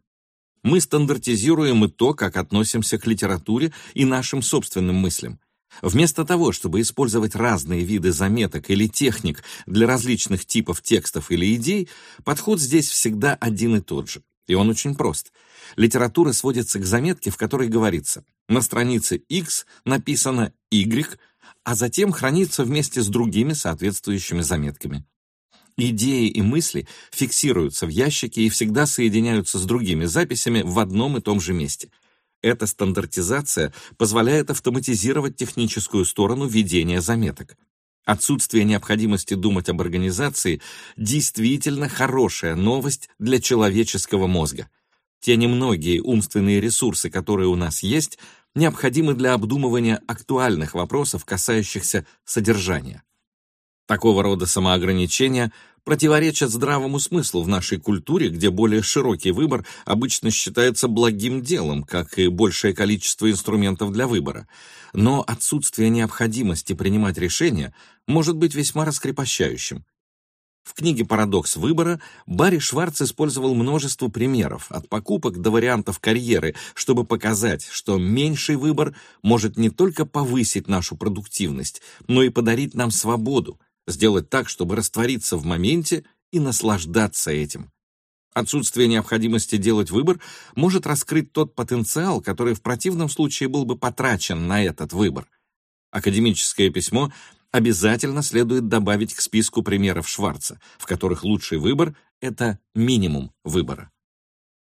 Мы стандартизируем и то, как относимся к литературе и нашим собственным мыслям. Вместо того, чтобы использовать разные виды заметок или техник для различных типов текстов или идей, подход здесь всегда один и тот же. И он очень прост. Литература сводится к заметке, в которой говорится на странице X написано Y, а затем хранится вместе с другими соответствующими заметками. Идеи и мысли фиксируются в ящике и всегда соединяются с другими записями в одном и том же месте. Эта стандартизация позволяет автоматизировать техническую сторону ведения заметок. Отсутствие необходимости думать об организации действительно хорошая новость для человеческого мозга. Те немногие умственные ресурсы, которые у нас есть, необходимы для обдумывания актуальных вопросов, касающихся содержания. Такого рода самоограничения противоречат здравому смыслу в нашей культуре, где более широкий выбор обычно считается благим делом, как и большее количество инструментов для выбора. Но отсутствие необходимости принимать решения может быть весьма раскрепощающим. В книге «Парадокс выбора» Барри Шварц использовал множество примеров, от покупок до вариантов карьеры, чтобы показать, что меньший выбор может не только повысить нашу продуктивность, но и подарить нам свободу, сделать так, чтобы раствориться в моменте и наслаждаться этим. Отсутствие необходимости делать выбор может раскрыть тот потенциал, который в противном случае был бы потрачен на этот выбор. Академическое письмо обязательно следует добавить к списку примеров Шварца, в которых лучший выбор — это минимум выбора.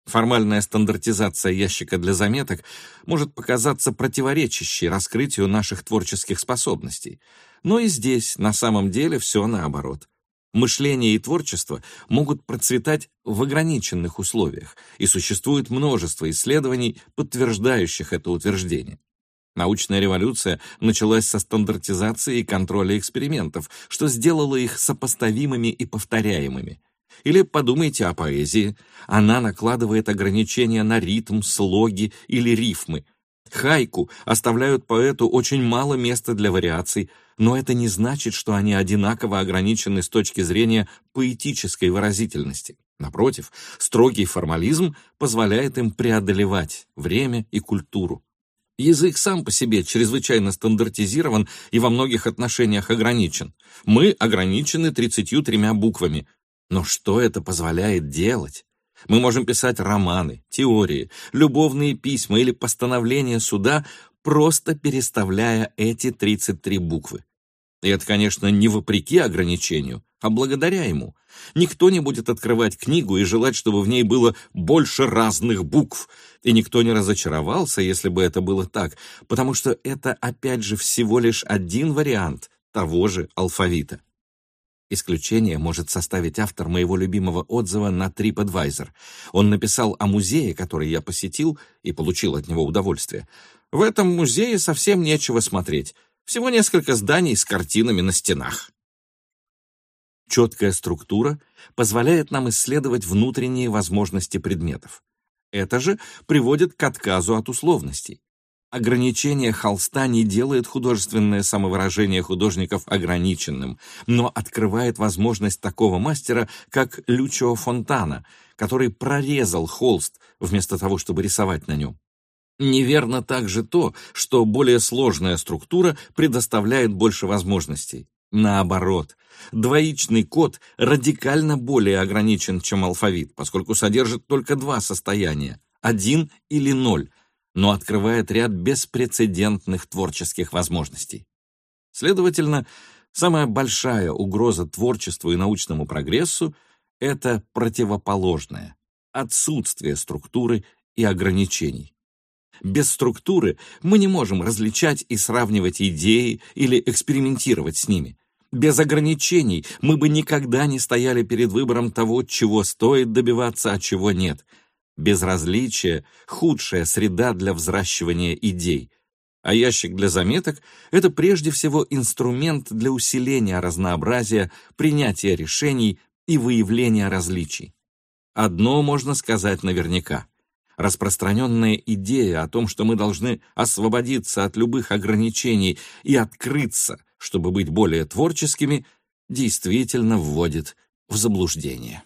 Формальная стандартизация ящика для заметок может показаться противоречащей раскрытию наших творческих способностей. Но и здесь на самом деле все наоборот. Мышление и творчество могут процветать в ограниченных условиях, и существует множество исследований, подтверждающих это утверждение. Научная революция началась со стандартизации и контроля экспериментов, что сделало их сопоставимыми и повторяемыми. Или подумайте о поэзии. Она накладывает ограничения на ритм, слоги или рифмы. Хайку оставляют поэту очень мало места для вариаций, но это не значит, что они одинаково ограничены с точки зрения поэтической выразительности. Напротив, строгий формализм позволяет им преодолевать время и культуру. Язык сам по себе чрезвычайно стандартизирован и во многих отношениях ограничен. Мы ограничены 33 буквами. Но что это позволяет делать? Мы можем писать романы, теории, любовные письма или постановления суда, просто переставляя эти 33 буквы. И это, конечно, не вопреки ограничению, а благодаря ему. Никто не будет открывать книгу и желать, чтобы в ней было больше разных букв, и никто не разочаровался, если бы это было так, потому что это, опять же, всего лишь один вариант того же алфавита. Исключение может составить автор моего любимого отзыва на TripAdvisor. Он написал о музее, который я посетил и получил от него удовольствие. В этом музее совсем нечего смотреть. Всего несколько зданий с картинами на стенах. Четкая структура позволяет нам исследовать внутренние возможности предметов. Это же приводит к отказу от условностей. Ограничение холста не делает художественное самовыражение художников ограниченным, но открывает возможность такого мастера, как Лючо Фонтана, который прорезал холст вместо того, чтобы рисовать на нем. Неверно также то, что более сложная структура предоставляет больше возможностей. Наоборот, двоичный код радикально более ограничен, чем алфавит, поскольку содержит только два состояния – один или ноль, но открывает ряд беспрецедентных творческих возможностей. Следовательно, самая большая угроза творчеству и научному прогрессу – это противоположное – отсутствие структуры и ограничений. Без структуры мы не можем различать и сравнивать идеи или экспериментировать с ними. Без ограничений мы бы никогда не стояли перед выбором того, чего стоит добиваться, а чего нет. Безразличие — худшая среда для взращивания идей. А ящик для заметок — это прежде всего инструмент для усиления разнообразия, принятия решений и выявления различий. Одно можно сказать наверняка. Распространенная идея о том, что мы должны освободиться от любых ограничений и открыться, чтобы быть более творческими, действительно вводит в заблуждение.